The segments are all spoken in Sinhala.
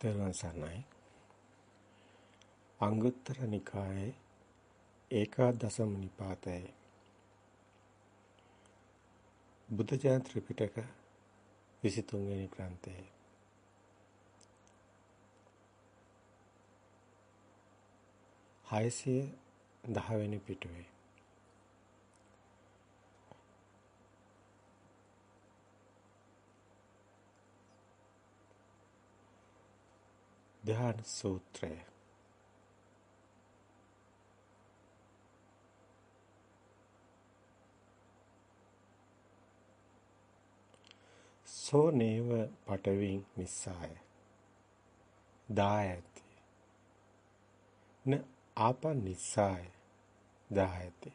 තෙරුවන් සරණයි. අංගුත්තර නිකායේ ඒකාදශම නිපාතයේ බුද්ධ ජයන්ති ත්‍රිපිටක 23 වෙනි ග්‍රන්ථයේ හයසිය දහවෙනි පිටුවේ ධ්‍යාන සූත්‍රය සෝ නේව පටවින් නිස්සාය දායති න ආපන් නිස්සාය දායති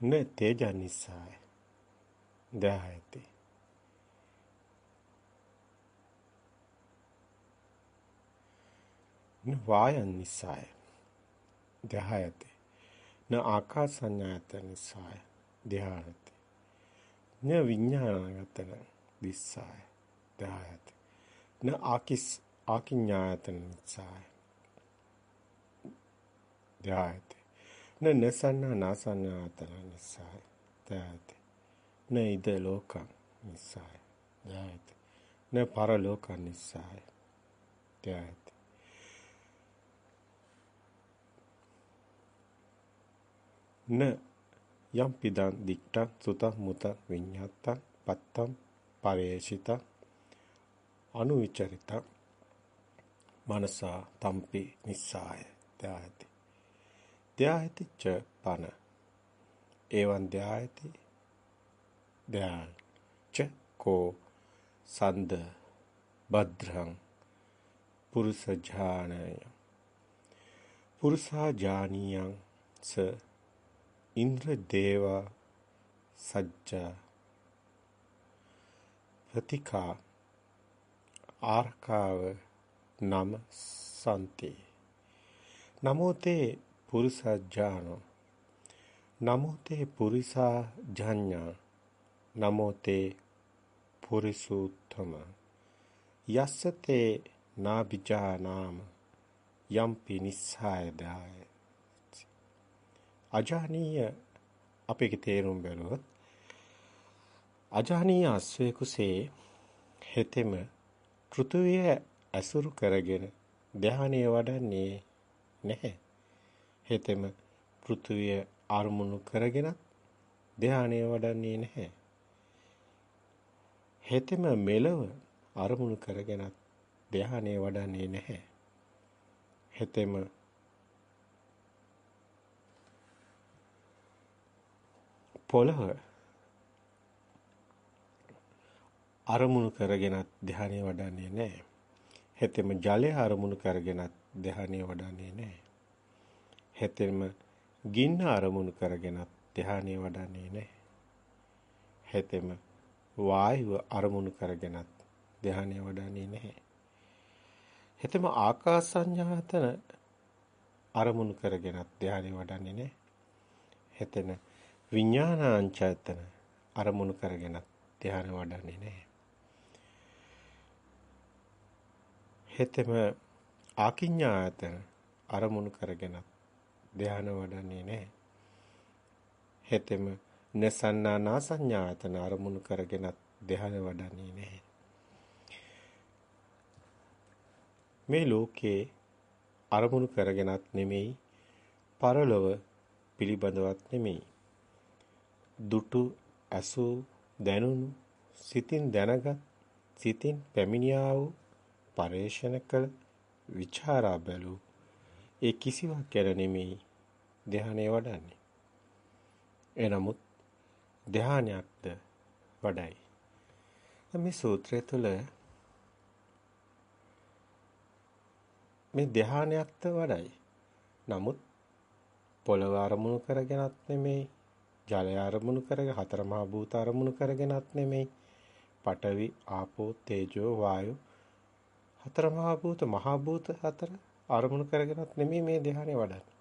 න තේජ නිස්සාය දායති න වායන් නිසාය. ධායති න ආකාසඤ්ඤායත නිසාය. ධායති න විඥානගතන දිස්සාය ධායති න ආකිස් ආකිඥායතන නිසාය. ධායති න නසන්න නාසඤ්ඤායතන නිසාය. ධායති න ඉද ලෝකං නිසාය. ධායති න පරලෝකං නිසාය. ධායති න යම් පිදං දික්ටං සුතං මුතං විඤ්ඤාත්තං පත්තං පරේෂිතං අනුවිචරිතං මනසා තම්පි නිස්සාය. ධායති ධායති ච පන. එවං ධායති ධාන ච කෝ සන්ද භද්‍රං පුරුෂ ඥානය. පුරුෂා ඥානියං ස ඉන්ද්‍ර දේවා සජ්ජා ප්‍රතිකා ආර්කාව නම සන්ති. නමෝ තේ පුරුසජ්ජානෝ නමෝ තේ පුරිසා ජඤ්ඤා. නමෝ තේ පුරිසුත්තම. යස්ස තේ නාබිජානාම යම්පි නිස්සාය දාය අජානීය අපේ තේරුම් බැලුවොත් අජානීය අස්වැකුසේ හෙතෙම පෘථුවිය ඇසුරු කරගෙන ධානය වඩන්නේ නැහැ. හෙතෙම පෘථුවිය අරමුණු කරගෙන ධානය වඩන්නේ නැහැ. හෙතෙම මෙලව අරමුණු කරගෙන ධානය වඩන්නේ නැහැ. හෙතෙම පොළව අරමුණු කරගෙනත් ධානය වඩන්නේ නැහැ. හෙතෙම ජලය අරමුණු කරගෙනත් ධානය වඩන්නේ නැහැ. හෙතෙම ගින්න අරමුණු කරගෙනත් ධානය වඩන්නේ නැහැ. හෙතෙම වායුව අරමුණු කරගෙනත් ධානය වඩන්නේ නැහැ. හෙතෙම ආකාස සංඥාතන අරමුණු කරගෙනත් ධානය වඩන්නේ නැහැ. හෙතෙන විඥානාංචයතන අරමුණු කරගෙන ධ්‍යාන වඩන්නේ නැහැ. හෙතෙම ආකිඥායතන අරමුණු කරගෙන ධ්‍යාන වඩන්නේ නැහැ. හෙතෙම නසන්නා නාසඤ්ඤායතන අරමුණු කරගෙන ධ්‍යාන වඩන්නේ නැහැ. මේ ලෝකේ අරමුණු කරගෙනත් නෙමෙයි පරලොව පිළිබඳවත් නෙමෙයි දුටු ඇසූ දැනුණු සිතින් දැනගත් සිතින් පැමිණියා වූ පරේෂණ කළ විචාරා බැලූ ඒ කිසිවක් ගැන නෙමෙයි ධානය වඩන්නේ. එනමුත් ධානයක්ද වඩයි. මේ සූත්‍රය තුළ මේ ධානයක්ද වඩයි. නමුත් පොළව අරමුණු කරගෙනත් නෙමෙයි ජලය අරමුණු කරගෙන හතර මහා භූත අරමුණු කරගෙනත් නෙමෙයි. පඨවි, ආපෝ, තේජෝ, වායෝ හතර මහා භූත මහා භූත හතර අරමුණු කරගෙනත් නෙමෙයි මේ ධ්‍යානෙ වඩන්නේ.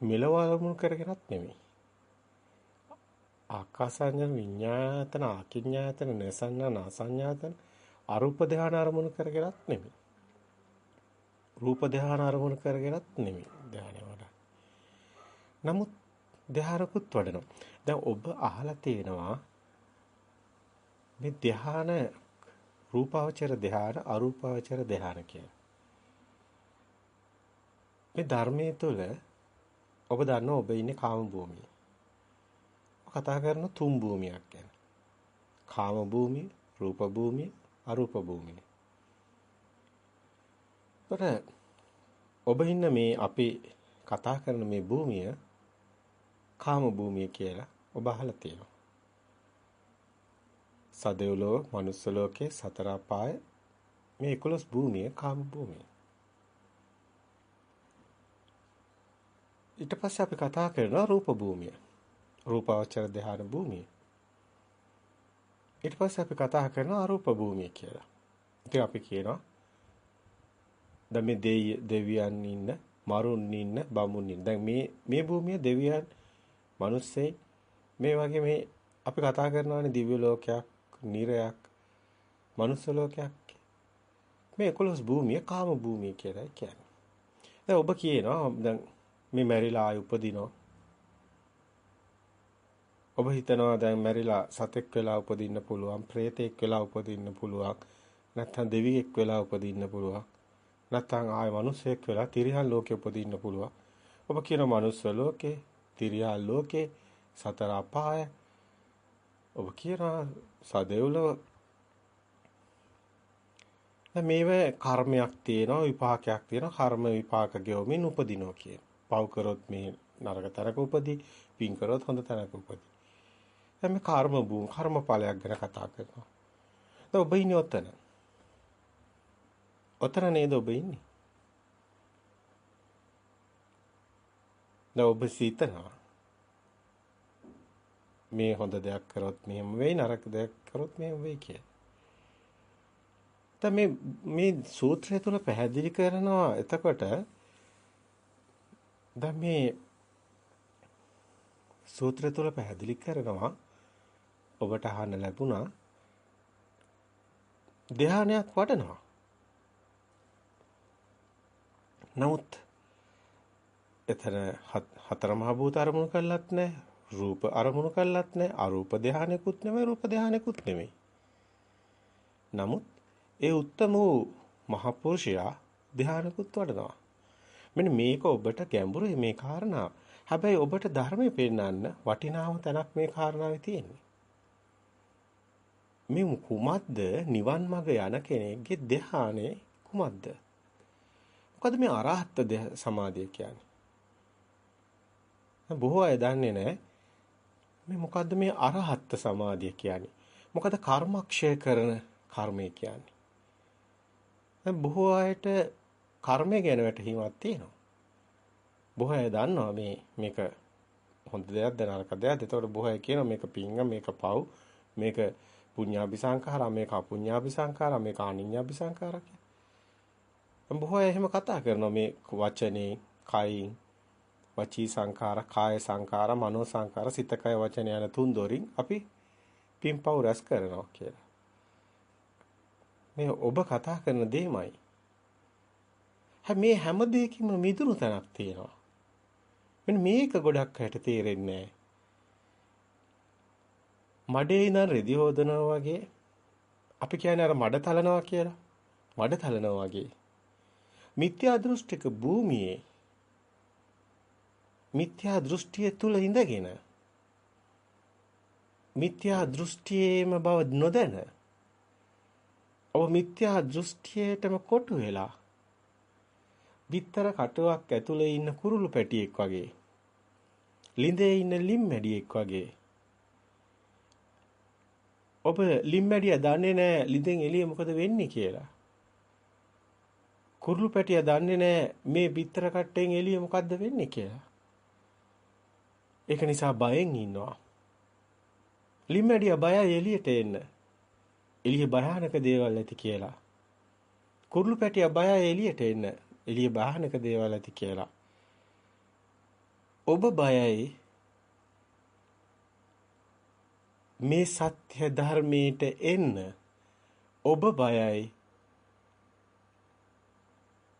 මෙලව අරමුණු කරගෙනත් නෙමෙයි. ආකාසඤ්ඤ විඤ්ඤාතන ආකිඤ්ඤාතන නසඤ්ඤා නාසඤ්ඤාතන අරූප ධානය අරමුණු කරගෙනත් නෙමෙයි. රූප ධානය අරමුණු කරගෙනත් නෙමෙයි ධානය වඩා. නමුත් ධාරකුත් වඩනවා. දැන් ඔබ අහලා තියෙනවා මේ ධාන රූපාවචර ධාන අරූපාවචර ධාන කියලා. මේ ධර්මයේ තුල ඔබ දන්නවා ඔබ ඉන්නේ කාම භූමියේ. කතා කරන තුන් භූමියක් ගැන. කාම භූමිය, රූප භූමිය, අරූප භූමිය. ඒතර ඔබ ඉන්න මේ අපි කතා කරන මේ භූමිය කාම භූමිය කියලා ඔබ අහලා තියෙනවා. සදෙව්ලෝ, මනුස්ස ලෝකේ, සතර අපාය මේ 11 භූමිය කාම භූමිය. ඊට පස්සේ අපි කතා කරනවා රූප භූමිය. රූපාවචර ධාන භූමිය. ඊට පස්සේ අපි කතා කරනවා අරූප භූමිය කියලා. ඉතින් අපි කියනවා දැන් මේ දෙවියන් ඉන්න, මරුන් ඉන්න, බමුන් ඉන්න. දැන් මේ මේ භූමිය දෙවියන්, මිනිස්සෙයි මේ වගේ මේ අපි කතා කරනවානේ දිව්‍ය ලෝකයක්, නිරයක්, මනුස්ස ලෝකයක්. මේ 11 භූමිය කාම භූමිය කියලා කියන්නේ. දැන් ඔබ කියනවා දැන් මේ මැරිලා ආය උපදිනවා. ඔබ හිතනවා දැන් මැරිලා සතෙක් වෙලා උපදින්න පුළුවන්, ප්‍රේතෙක් වෙලා උපදින්න පුළුවන්, නැත්නම් දෙවියෙක් වෙලා උපදින්න පුළුවන්. නැත්නම් ආය මිනිසෙක් වෙලා තිරියන් ලෝකෙ උපදින්න පුළුවන්. ඔබ කියන මනුස්ස ලෝකේ, තිරියන් ලෝකේ, සතර අපාය. ඔබ කියන සදෙව්ලොව දැන් මේවේ කර්මයක් තියෙනවා විපාකයක් තියෙනවා කර්ම විපාක ගෙවමින් උපදිනවා කියන. පව් කරොත් මේ නරක තැනක උපදී, පින් කරොත් හොඳ තැනක උපදී. දැන් මේ කර්ම භූම කර්මඵලයක් ගැන කතා කරනවා. දැන් ඔබ ඉන්නේ ඔතන. ඔතන නේද ඔබ ඉන්නේ? දැන් ඔබ සිතනවා. මේ හොඳ දෙයක් කරොත් මෙහෙම වෙයි නරක දෙයක් කරොත් මෙහෙම වෙයි කියලා. දැන් මේ මේ සූත්‍රය තුල පැහැදිලි කරනවා එතකොට දැන් මේ සූත්‍රය තුල පැහැදිලි කරනවා ඔබට අහන්න ලැබුණා ධානයක් වඩනවා. නමුත් එතන හතර මහ භූත අරමුණු කළත් නැහැ. රූප අරමුණු කළත් නැහැ. අරූප ධානයකුත් නෙමෙයි රූප ධානයකුත් නෙමෙයි. නමුත් ඒ උත්තම වූ මහ පුරුෂයා ධානයකුත් වඩනවා. මෙන්න මේක ඔබට ගැඹුරුයි මේ කාරණාව. හැබැයි ඔබට ධර්මයේ පෙන්නන්න වටිනාම තැනක් මේ කාරණාවේ තියෙන්නේ. මේ කුමක්ද නිවන් මඟ යන කෙනෙක්ගේ ධ්‍යානෙ කුමක්ද? මොකද මේ අරහත් සමාධිය කියන්නේ? බොහෝ අය දන්නේ නැහැ මේ මොකද්ද මේ අරහත් සමාධිය කියන්නේ? මොකද කර්මක්ෂය කරන කර්මය කියන්නේ? දැන් බොහෝ අයට කර්මය ගැන වැටහීමක් තියෙනවා. බොහෝ අය දන්නවා මේ මේක හොඳ දෙයක්ද නරක දෙයක්ද? ඒතකොට බොහෝ අය කියනවා මේක පිංග මේක පව් මේක පුඤ්ඤාභි සංඛාරා මේක අපුඤ්ඤාභි සංඛාරා මේක අනිඤ්ඤාභි සංඛාරා කියලා. බොහෝ අය එහෙම කතා කරනවා මේ වචනේ කයින් වචී සංඛාර කාය සංඛාර මනෝ සංඛාර සිත කය වචන යන තුන් දොරින් අපි පින්පව් රැස් කරනවා කියලා. මේ ඔබ කතා කරන දෙයමයි. මේ හැම දෙයකින්ම මිදුණු තැනක් තියෙනවා. මෙන්න මේක ගොඩක් හැට තේරෙන්නේ මඩේ ඉඳන් රෙදි හොදනවා වගේ අපි කියන්නේ අර මඩ තලනවා කියලා. මඩ තලනවා වගේ. මිත්‍යා දෘෂ්ටික භූමියේ මිත්‍යා දෘෂ්ටිය තුල ඉඳගෙන මිත්‍යා දෘෂ්ටියේම බව නොදැන ඔබ මිත්‍යා දෘෂ්ටියටම කොටු වෙලා බිත්තර කටුවක් ඇතුලේ ඉන්න කුරුළු පැටියෙක් වගේ ලිඳේ ඉන්න ලිම්මැඩියෙක් වගේ ඔබ ලිම්මැඩිය දන්නේ නැහැ ලිඳෙන් එළිය මොකද වෙන්නේ කියලා. කුරුළු පැටියා දන්නේ නැහැ මේ බිත්තර කට්ටෙන් එළිය මොකද්ද වෙන්නේ කියලා. ඒක නිසා බයෙන් ඉන්නවා. ලිම්මැඩියා බයයි එළියට එන්න. එළිය භයානක දේවල් ඇති කියලා. කුරුළු පැටියා බයයි එළියට එන්න. එළිය බාහනක දේවල් ඇති කියලා. ඔබ බයයි මේ සත්‍ය ධර්මයට එන්න. ඔබ බයයි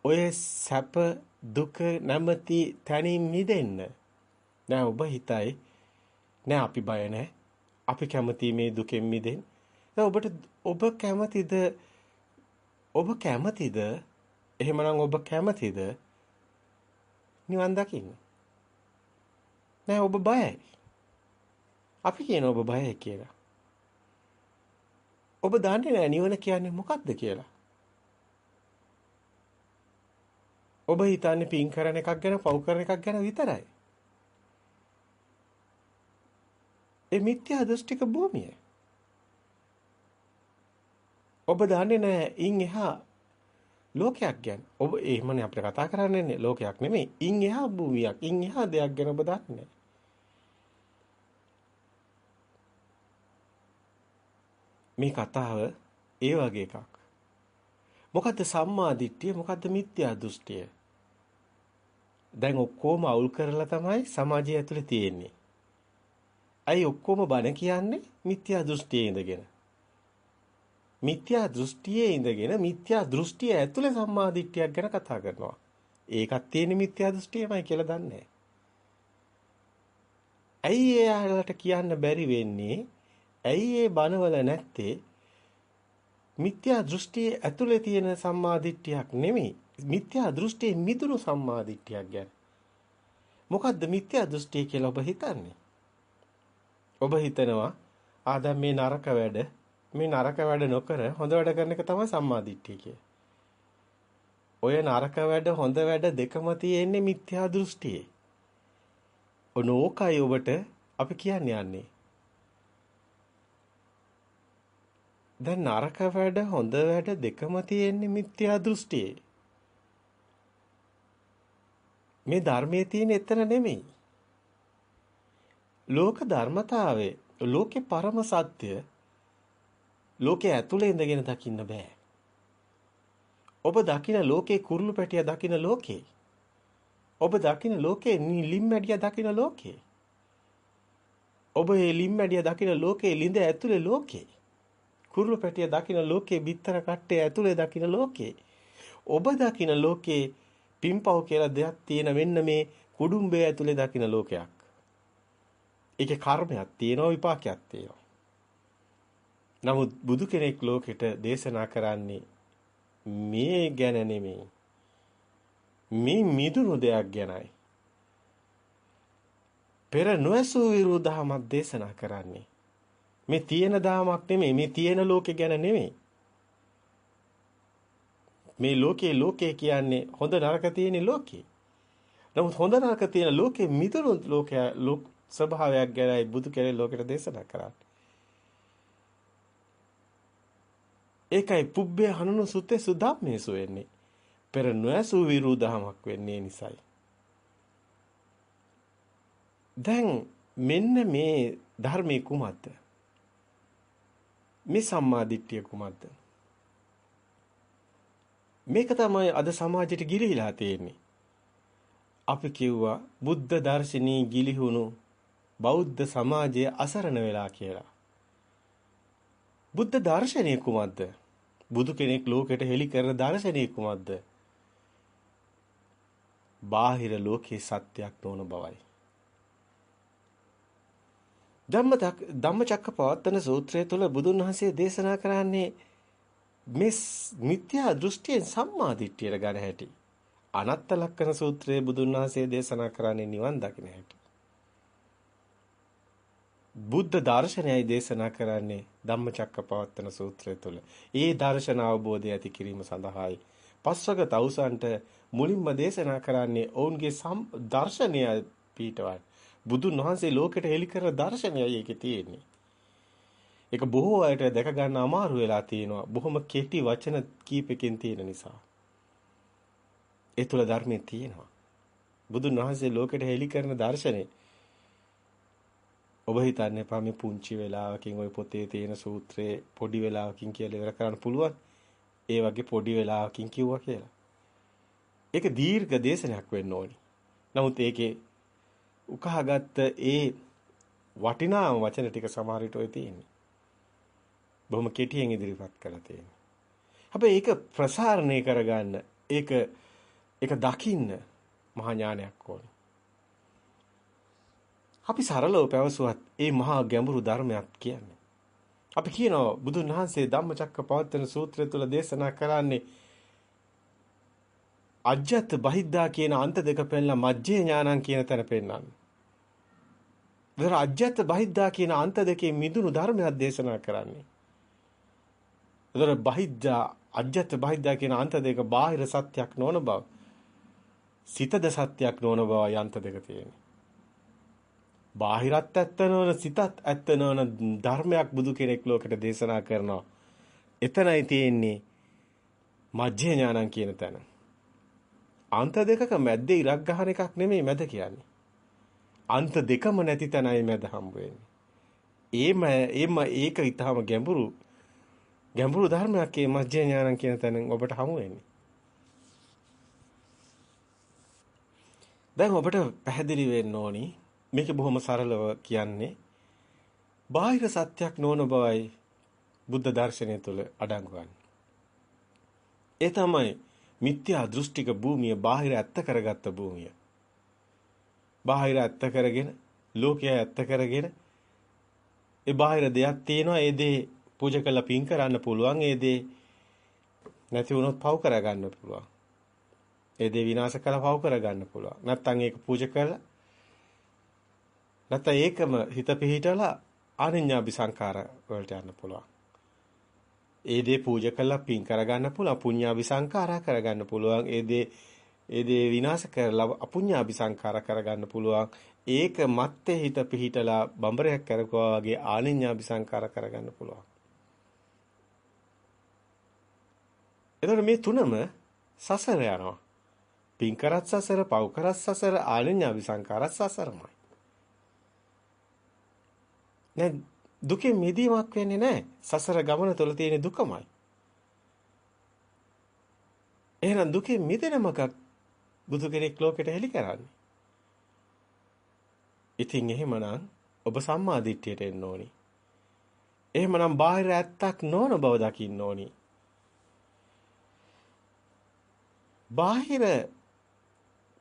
ඔය සැප දුක නැමැති තනින් මිදෙන්න. නෑ ඔබ හිතයි. නෑ අපි බය නෑ. අපි කැමති මේ දුකෙන් මිදෙන්න. දැන් ඔබට ඔබ කැමතිද? ඔබ කැමතිද? එහෙමනම් ඔබ කැමතිද? නිවන් දකින්න. නෑ ඔබ බයයි. අපි කියන ඔබ බයයි කියලා. ඔබ දන්නේ නෑ නිවන කියන්නේ මොකක්ද කියලා. ඔබ හිතන්නේ පින් කරන එකක් ගැන පව් කරන එකක් ගැන විතරයි. ඒ මිත්‍යා දෘෂ්ටික භූමිය. ඔබ දන්නේ නැහැ ඉන් එහා ලෝකයක් ගැන. ඔබ එහෙමනේ අපිට කතා කරන්නේ ලෝකයක් නෙමෙයි. ඉන් එහා භූමියක්, ඉන් එහා දෙයක් ගැන ඔබ දන්නේ මේ කතාව ඒ වගේ එකක්. මොකද්ද සම්මා දිට්ඨිය මොකද්ද මිත්‍යා දෘෂ්ටිය? දැන් ඔක්කොම අවුල් කරලා තමයි සමාජය ඇතුලේ තියෙන්නේ. අයි ඔක්කොම බන කියන්නේ මිත්‍යා දෘෂ්ටියේ ඉඳගෙන. මිත්‍යා දෘෂ්ටියේ ඉඳගෙන මිත්‍යා දෘෂ්ටිය ඇතුලේ සම්මාදිට්ඨියක් ගැන කතා කරනවා. ඒකත් තියෙන මිත්‍යා දෘෂ්ටියමයි කියලා දන්නේ. ඇයි එයාලට කියන්න බැරි වෙන්නේ? ඇයි ඒ බනවල නැත්තේ? මිත්‍යා දෘෂ්ටියේ ඇතුලේ තියෙන සම්මාදිට්ඨියක් නෙමෙයි. මිත්‍යා දෘෂ්ටියේ මිදුණු සම්මාදිට්ඨියක් ගැන. මොකද්ද මිත්‍යා දෘෂ්ටිය කියලා ඔබ හිතන්නේ? ඔබ හිතනවා ආ දැන් මේ නරක වැඩ මේ නරක වැඩ නොකර හොඳ වැඩ කරන එක තමයි සම්මාදිට්ඨිය කිය. ඔය නරක වැඩ හොඳ වැඩ දෙකම තියෙන්නේ මිත්‍යා දෘෂ්ටියේ. ඔනෝකයි ඔබට අපි කියන්නේ යන්නේ. දැන් නරක වැඩ හොඳ වැඩ දෙකම තියෙන්නේ මිත්‍යා දෘෂ්ටියේ. මේ ධර්මයේ තියෙන එතන නෙමෙයි. ලෝක ධර්මතාවය ලෝකේ පරම සත්‍ය ලෝකයේ ඇතුලේ ඉඳගෙන දකින්න බෑ. ඔබ දකින ලෝකේ කුරුළු පැටිය දකින ලෝකේ. ඔබ දකින ලෝකේ ලිම්මැඩිය දකින ලෝකේ. ඔබ මේ ලිම්මැඩිය දකින ලෝකේ ලිඳ ඇතුලේ ලෝකේ. කුරුළු පැටිය දකින ලෝකේ බිත්තර කට්ටේ ඇතුලේ දකින ලෝකේ. ඔබ දකින ලෝකේ පිම්පව් කියලා දෙයක් තියෙන මෙන්න මේ කුඩුම්බේ ඇතුලේ දකින්න ලෝකයක්. ඒකේ කර්මයක් තියෙනවා විපාකයක් තියෙනවා. නමුත් බුදු කෙනෙක් ලෝකෙට දේශනා කරන්නේ මේ ගැන නෙමෙයි. මේ මිදුණු දෙයක් ගැනයි. පෙර නොඇසූ විරුදහමක් දේශනා කරන්නේ. මේ තියෙන දාමක් නෙමෙයි මේ තියෙන ලෝකෙ ගැන නෙමෙයි. මේ ලෝකේ ලෝකේ කියන්නේ හොඳ නරක තියෙන ලෝකේ. නමුත් හොඳ නරක තියෙන ලෝකේ මිදුණු ලෝකය ලෝක ස්වභාවයක් ගැනයි බුදු කෙරේ ලෝකෙට දේශනා කරන්නේ. ඒකයි පුබ්බේ හනනු සුත්තේ සුධම්මේසු වෙන්නේ. පෙර නොඇසු විරුදහමක් වෙන්නේ නිසයි. දැන් මෙන්න මේ ධර්මයේ කුමක්ද? මේ සම්මාදිට්ඨිය කුමක්ද? මේක තමයි අද සමාජයට ගිලිහිලා තියෙන්නේ. අපි කිව්වා බුද්ධ දර්ශනී ගිලිහුණු බෞද්ධ සමාජය අසරණ වෙලා කියලා. බුද්ධ දර්ශනය කුමක්ද? බුදු කෙනෙක් ලෝකෙට හෙළි කරන දර්ශනය කුමක්ද? බාහිර ලෝකේ සත්‍යයක් නොවන බවයි. ධම්මචක්කපවත්තන සූත්‍රය තුළ බුදුන් වහන්සේ දේශනා කරන්නේ මේ මිත්‍යා දෘෂ්ටියෙන් සම්මා දිට්ඨියට ගන්න හැටි. අනත්ත ලක්කන සූත්‍රයේ බුදුන් වහන්සේ දේශනා කරන්නේ නිවන් දකින්න හැටි. බුද්ධ දර්ශනයයි දේශනා කරන්නේ ධම්මචක්කපවත්තන සූත්‍රය තුළ. ඒ දර්ශන අවබෝධය ඇති කිරීම සඳහායි පස්වග තවුසන්ට මුලින්ම දේශනා කරන්නේ ඔවුන්ගේ දර්ශනය පීඨවල්. බුදුන් වහන්සේ ලෝකෙට හෙළි කරන දර්ශනයයි ඒකේ තියෙන්නේ. ඒක බොහෝ අයට දැක ගන්න අමාරු වෙලා තියෙනවා. බොහොම කෙටි වචන කීපකින් තියෙන නිසා. ඒ තුල ධර්මයේ තියෙනවා. බුදුන් වහන්සේ ලෝකෙට හෙළි කරන දර්ශනේ ඔබ හිතන්නේ පා මේ පුංචි වෙලාවකින් ওই පොතේ තියෙන සූත්‍රයේ පොඩි වෙලාවකින් කියලා ඉවර කරන්න පුළුවන්. ඒ වගේ පොඩි වෙලාවකින් කිව්වා කියලා. ඒක දීර්ඝ දේශනයක් වෙන්න ඕනි. නමුත් ඒකේ උකහාගත්ත ඒ වටිනාම වචන ටික සමහර විට ඔය තියෙන්නේ. බොහොම කෙටියෙන් ඉදිරිපත් කරලා තියෙන්නේ. හැබැයි ඒක ප්‍රසාරණය කරගන්න ඒක ඒක දකින්න මහා ඥානයක් ඕනේ. අපි සරලව පැවසුවත් ඒ මහා ගැඹුරු ධර්මයක් කියන්නේ. අපි කියනවා බුදුන් වහන්සේ ධම්මචක්කපවත්තන සූත්‍රය තුල දේශනා කරන්නේ අජ්ජත් බහිද්දා කියන අන්ත දෙක පෙන්නලා මජ්ජේ ඥානං කියන තැන පෙන්නන්නේ. විතර අජ්ජත් බහිද්දා කියන අන්ත දෙකේ මිදුණු ධර්මයක් දේශනා කරන්නේ. විතර බහිද්දා අජ්ජත් බහිද්දා කියන අන්ත දෙක බාහිර සත්‍යක් නොවන බව. සිතද සත්‍යක් නොවන බව යන්ත දෙක තියෙන්නේ. බාහිරත් ඇත්ත නොවන සිතත් ඇත්ත නොවන ධර්මයක් බුදු කෙනෙක් ලෝකෙට දේශනා කරනවා. එතනයි තියෙන්නේ මජ්ජේ ඥානං කියන තැන. අන්ත දෙකක මැද්දේ ඉරක් ගහන එකක් නෙමෙයි මැද කියන්නේ. අන්ත දෙකම නැති තැනයි මැද හම්බ වෙන්නේ. ඒම ඒම ඒක ඊටම ගැඹුරු ගැඹුරු ධර්මයක් මේ මජ්ජේ ඥානං කියන තැනින් ඔබට හමු වෙන්නේ. දැන් ඔබට පැහැදිලි වෙන්න ඕනි මේක බොහොම සරලව කියන්නේ බාහිර සත්‍යක් නොවන බවයි බුද්ධ දර්ශනය තුළ අඩංගු ඒ තමයි මිත්‍යා දෘෂ්ටික භූමිය බාහිර ඇත්ත කරගත්ත භූමිය. බාහිර ඇත්ත කරගෙන ලෝකය ඇත්ත කරගෙන ඒ බාහිර දෙයක් තියෙනවා ඒ දේ පූජා කරලා පින් කරන්න පුළුවන් ඒ දේ නැති වුණොත් පව් කරගන්න පුළුවන්. ඒ දේ විනාශ කරලා පව් කරගන්න පුළුවන්. නැත්තම් ඒක පූජා කරලා නැත්නම් ඒකම හිත පිහිටලා ආනිඤ්ඤාභි සංකාර වලට යන්න පුළුවන්. ඒ දේ පූජා කළා පින් කරගන්න පුළුවන්. පුඤ්ඤාභි සංකාරා කරගන්න පුළුවන්. ඒ දේ ඒ දේ විනාශ කරලා අපුඤ්ඤාභි සංකාර කරගන්න පුළුවන්. ඒක මත්තේ හිත පිහිටලා බඹරයක් කරකවා වගේ ආනිඤ්ඤාභි සංකාර කරගන්න පුළුවන්. එතකොට මේ තුනම සසර යනවා. පින් කරත් සසර, පව් කරත් සසර, ආනිඤ්ඤාභි සංකාරත් සසරමයි. නෑ දුකෙන් මිදීමක් වෙන්නේ නැහැ. සසර ගමන තුළ තියෙන දුකමයි. එහෙනම් දුකෙන් මිදෙන මොකක් බුදු කෙනෙක් ලෝකෙට හෙළි කරන්නේ? ඉතින් එහෙමනම් ඔබ සම්මා දිට්ඨියට එන්න ඕනි. එහෙමනම් බාහිර ඇත්තක් නොවන බව දකින්න ඕනි. බාහිර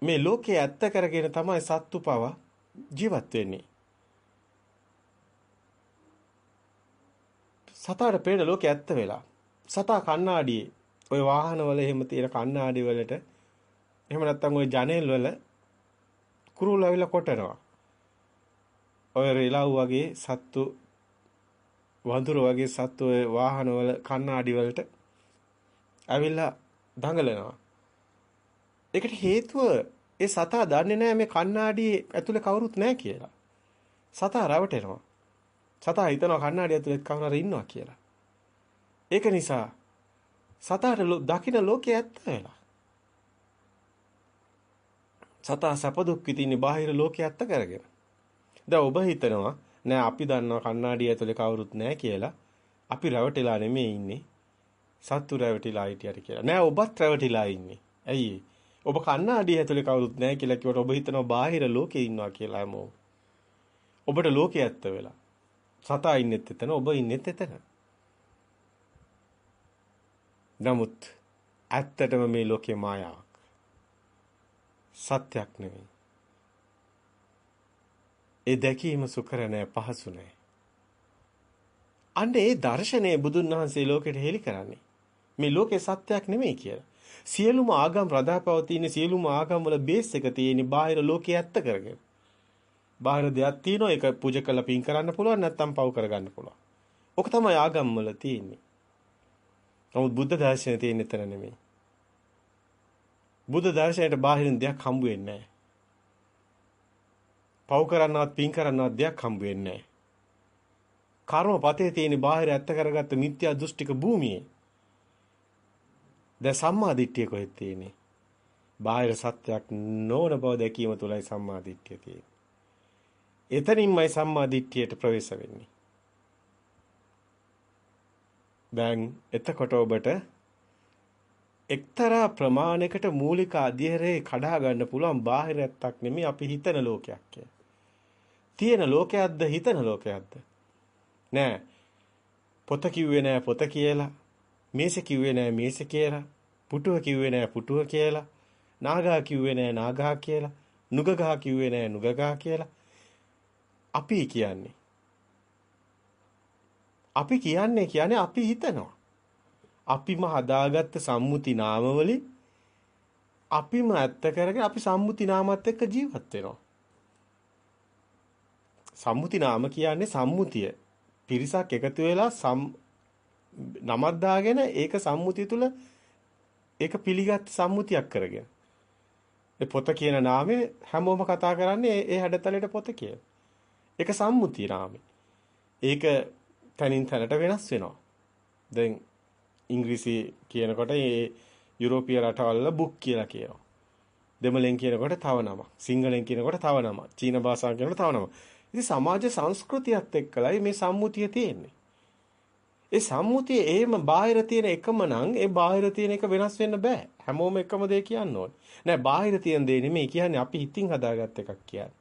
මේ ලෝකයේ ඇත්ත කරගෙන තමයි සත්තු පව ජීවත් වෙන්නේ. සතාට පේන ලෝකේ ඇත්ත වෙලා. සතා කණ්ණාඩියේ ওই වාහනවල එහෙම තියෙන කණ්ණාඩි වලට එහෙම නැත්නම් ওই ජනෙල් වල කුරුල්ල ඇවිල්ලා කොටනවා. ඔය රිලව් වගේ සත්තු වඳුර වගේ සත්තු ඔය වාහනවල කණ්ණාඩි වලට ඇවිල්ලා දඟලනවා. ඒකට හේතුව ඒ සතා දන්නේ නැහැ මේ කණ්ණාඩියේ ඇතුලේ කවුරුත් නැහැ කියලා. සතා රවටෙනවා. සතා හිතනවා කණ්ණාඩිය ඇතුලේ කවුරු ඉන්නවා කියලා. ඒක නිසා සතාට දකින්න ලෝකයේ ඇත්ත වෙලා. සතා සැප දුක් විඳින්නේ බාහිර ලෝකයේ ඇත්ත කරගෙන. දැන් ඔබ හිතනවා නෑ අපි දන්නවා කණ්ණාඩිය ඇතුලේ කවුරුත් නෑ කියලා. අපි රැවටිලා නෙමෙයි ඉන්නේ. සත්තු රැවටිලා හිටියට කියලා. නෑ ඔබත් රැවටිලා ඉන්නේ. ඇයි ඔබ කණ්ණාඩිය ඇතුලේ කවුරුත් නෑ කියලා කිව්වට ඔබ හිතනවා බාහිර ලෝකේ ඉන්නවා කියලා හැමෝම. ඔබට ලෝකයේ ඇත්ත වෙලා. සතා ඉන්නෙත් එතන ඔබ ඉන්නෙත් එතන. නමුත් ඇත්තටම මේ ලෝකේ මායාවක්. සත්‍යක් නෙවෙයි. ඒ දැකීම සුකර නැහැ පහසු නැහැ. අන්න ඒ දර්ශනය බුදුන් වහන්සේ ලෝකෙට හෙළි කරන්නේ. මේ ලෝකේ සත්‍යක් නෙමෙයි කියලා. සියලුම ආගම් රඳාපවතින සියලුම ආගම් වල බේස් එක තියෙන්නේ බාහිර ලෝකයේ ඇත්ත කරගෙන. බාහිර දෙයක් තියෙනවා ඒක පූජා කරලා පින් කරන්න පුළුවන් නැත්නම් පව් කරගන්න පුළුවන්. ඔක තමයි ආගම් වල තියෙන්නේ. නමුත් බුද්ධ දර්ශනය තියෙන්නේ එතන නෙමෙයි. බුද්ධ දර්ශනයට බාහිරින් දෙයක් හම්බ වෙන්නේ නැහැ. පව් කරන්නවත් පින් කරන්නවත් දෙයක් හම්බ වෙන්නේ නැහැ. කර්මපතේ තියෙන බාහිර ඇත්ත කරගත්ත මිත්‍යා දෘෂ්ටික භූමියේ. දැන් සම්මා දිට්ඨිය කොහෙද තියෙන්නේ? බාහිර සත්‍යයක් නොවන බව දැකීම තුලයි සම්මා දිට්ඨිය තියෙන්නේ. එතනින්මයි සම්මා දිට්ඨියට ප්‍රවේශ වෙන්නේ. දැන් එතකොට ඔබට එක්තරා ප්‍රමාණයකට මූලික අධ්‍යයනයේ කඩා ගන්න පුළුවන් බාහිර ඇත්තක් නෙමෙයි අපි හිතන ලෝකයක් තියෙන ලෝකයක්ද හිතන ලෝකයක්ද? නෑ. පොත කිව්වේ නෑ පොත කියලා. මේස කිව්වේ නෑ මේස කියලා. පුටුව කිව්වේ නෑ පුටුව කියලා. නාගා කිව්වේ නෑ නාගා කියලා. නුගගහ කිව්වේ නෑ නුගගහ කියලා. අපි කියන්නේ. අපි කියන්නේ කියන්නේ අපි හිතනවා. අපිම හදාගත්ත සම්මුති නාමවලින් අපිම ඇත්ත කරගෙන අපි සම්මුති නාමත් එක්ක ජීවත් වෙනවා. සම්මුති නාම කියන්නේ සම්මුතිය. පිරිසක් එකතු වෙලා සම් නමක් දාගෙන ඒක සම්මුතිය තුල ඒක පිළිගත් සම්මුතියක් කරගෙන. ඒ පොත කියන නාමය හැමෝම කතා කරන්නේ ඒ හැඩතලයට පොත කියලා. ඒක සම්මුතිය නාමය. ඒක තනින් තැනට වෙනස් වෙනවා. දැන් ඉංග්‍රීසි කියනකොට ඒ යුරෝපීය රටවල බුක් කියලා කියනවා. දෙමළෙන් කියනකොට තව නමක්. සිංහලෙන් කියනකොට තව නමක්. චීන භාෂාවෙන් කියනකොට තව නමක්. ඉතින් සමාජ සංස්කෘතියත් එක්කලයි මේ සම්මුතිය තියෙන්නේ. ඒ සම්මුතිය එහෙම බාහිර තියෙන එකම නම් ඒ බාහිර තියෙන එක වෙනස් වෙන්න බෑ. හැමෝම එකම දේ කියන්න ඕනේ. නෑ බාහිර තියෙන දේ නෙමෙයි කියන්නේ අපි හිතින් හදාගත්ත එකක් කියන්නේ.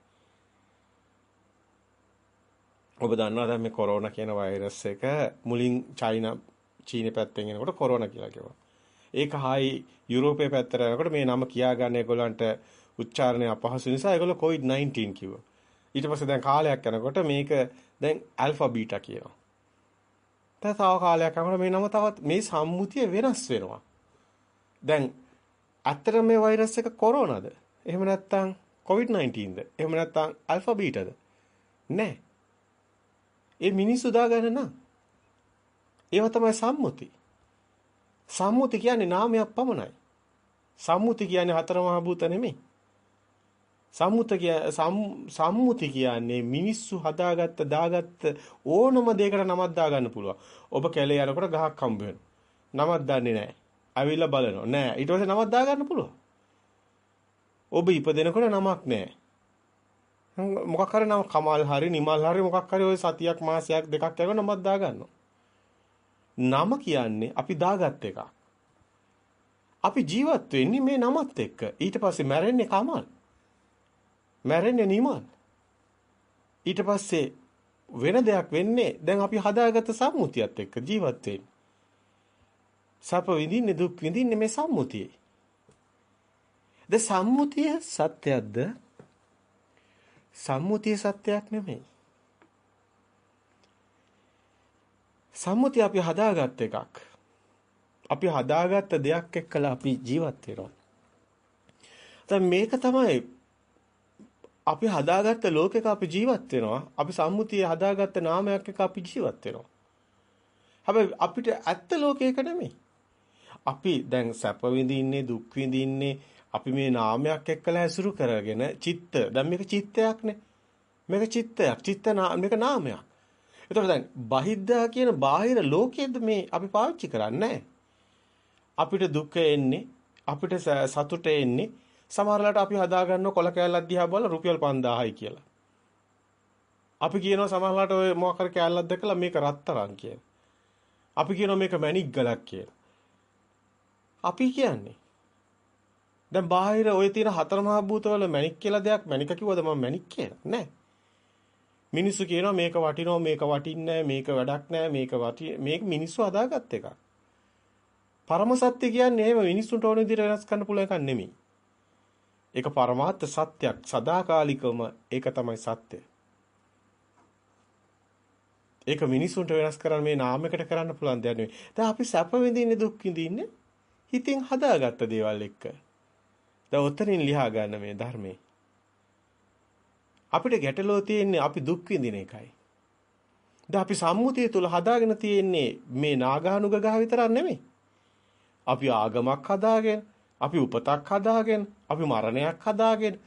ඔබ දන්නවා දැන් මේ කොරෝනා කියන වෛරස් එක මුලින් චයිනා චීන පැත්තෙන් එනකොට කොරෝනා කියලා කිව්වා. ඒක හායි යුරෝපයේ පැත්තට යනකොට මේ නම කියාගන්න ඒගොල්ලන්ට උච්චාරණය අපහසු නිසා ඒගොල්ලෝ COVID-19 කිව්වා. ඊට පස්සේ දැන් කාලයක් යනකොට මේක දැන් ඇල්ෆා බීටා කියනවා. දැන් තව කාලයක් යනකොට මේ නම තවත් මේ සම්මුතිය වෙනස් වෙනවා. දැන් ඇත්තට මේ වෛරස් එක කොරෝනාද? එහෙම නැත්නම් COVID-19ද? එහෙම නැත්නම් ඇල්ෆා බීටාද? නෑ. ඒ මිනිස්සු දාගන්න නම්. ඒව තමයි සම්මුති. සම්මුති කියන්නේ නාමයක් පමණයි. සම්මුති කියන්නේ හතර මහ භූත නෙමෙයි. සම්මුත සම්මුති කියන්නේ මිනිස්සු හදාගත්ත දාගත්ත ඕනම දෙයකට නමක් දාගන්න පුළුවන්. ඔබ කැලේ යනකොට ගහක් හම්බ වෙනවා. නමක් දන්නේ නැහැ. ඇවිල්ලා බලනවා. නෑ. ඊට පස්සේ නමක් දාගන්න පුළුවන්. ඔබ ඉපදෙනකොට නමක් නැහැ. මොකක් හරි නම කමල් හරි නිමල් හරි මොකක් හරි ওই සතියක් මාසයක් දෙකක් යනකොට නමක් දාගන්නවා. නම කියන්නේ අපි දාගත් එකක්. අපි ජීවත් වෙන්නේ මේ නමත් එක්ක. ඊට පස්සේ මැරෙන්නේ කමල්. මැරෙන්නේ නිමල්. ඊට පස්සේ වෙන දෙයක් වෙන්නේ දැන් අපි හදාගත්ත සම්මුතියත් එක්ක ජීවත් වෙන්නේ. සප විඳින්නේ දුක් විඳින්නේ මේ සම්මුතියේ. ද සම්මුතිය සත්‍යයක්ද? සම්මුතිය සත්‍යයක් නෙමෙයි. සම්මුතිය අපි හදාගත් එකක්. අපි හදාගත්ත දෙයක් එක්කලා අපි ජීවත් වෙනවා. දැන් මේක තමයි අපි හදාගත්ත ලෝකෙක අපි ජීවත් වෙනවා. අපි සම්මුතිය හදාගත්ත නාමයක් එක්ක අපි ජීවත් වෙනවා. හැබැයි අපිට ඇත්ත ලෝකයක නෙමෙයි. අපි දැන් සැප විඳින්නේ දුක් විඳින්නේ අපි මේ නාමයක් එක්කලා ඇසුරු කරගෙන චිත්ත. දැන් මේක චිත්තයක්නේ. මේක චිත්තයක්. චිත්ත මේක නාමයක්. එතකොට දැන් බහිද්දා කියන බාහිර ලෝකයේද මේ අපි පාවිච්චි කරන්නේ අපිට දුක එන්නේ අපිට සතුට එන්නේ සමහරලාට අපි හදාගන්න කොල කෑල්ලක් දිහා බලලා රුපියල් 5000යි කියලා. අපි කියනවා සමහරලාට ඔය මොකක් හරි කෑල්ලක් දැකලා මේක රත්තරන් කියලා. අපි කියනවා මේක මැණික් ගලක් කියලා. අපි කියන්නේ දැන් බාහිර ඔය තියෙන හතර මහා භූතවල මැණික් කියලා දෙයක් මැණික කිව්වද මම මැණික් කියලා නෑ. මිනිස්සු කියනවා මේක වටිනවා මේක වටින්නේ මේක වැඩක් නෑ මේක වටි මේක මිනිස්සු හදාගත් එකක්. පරම සත්‍ය කියන්නේ එහෙම මිනිස්සුන්ට ඕන විදිහට වෙනස් කරන්න පුළුවන් එකක් නෙමෙයි. ඒක පරමාර්ථ සත්‍යයක් සදාකාලිකවම ඒක තමයි සත්‍ය. ඒක මිනිසුන්ට වෙනස් කරන්න මේ නාමයකට කරන්න පුළුවන් දෙයක් නෙවෙයි. දැන් අපි සැප විඳින්නේ දුක් විඳින්නේ හිතින් හදාගත්ත දේවල් එක්ක. දැන් ඔතනින් ලියා ගන්න මේ ධර්මයේ. අපිට ගැටලුව තියෙන්නේ අපි දුක් විඳින එකයි. දැන් අපි සම්මුතිය තුල හදාගෙන තියෙන්නේ මේ නාගානුග ගහ විතරක් නෙමෙයි. අපි ආගමක් හදාගෙන අපි උපතක් හදාගෙන, අපි මරණයක් හදාගෙන,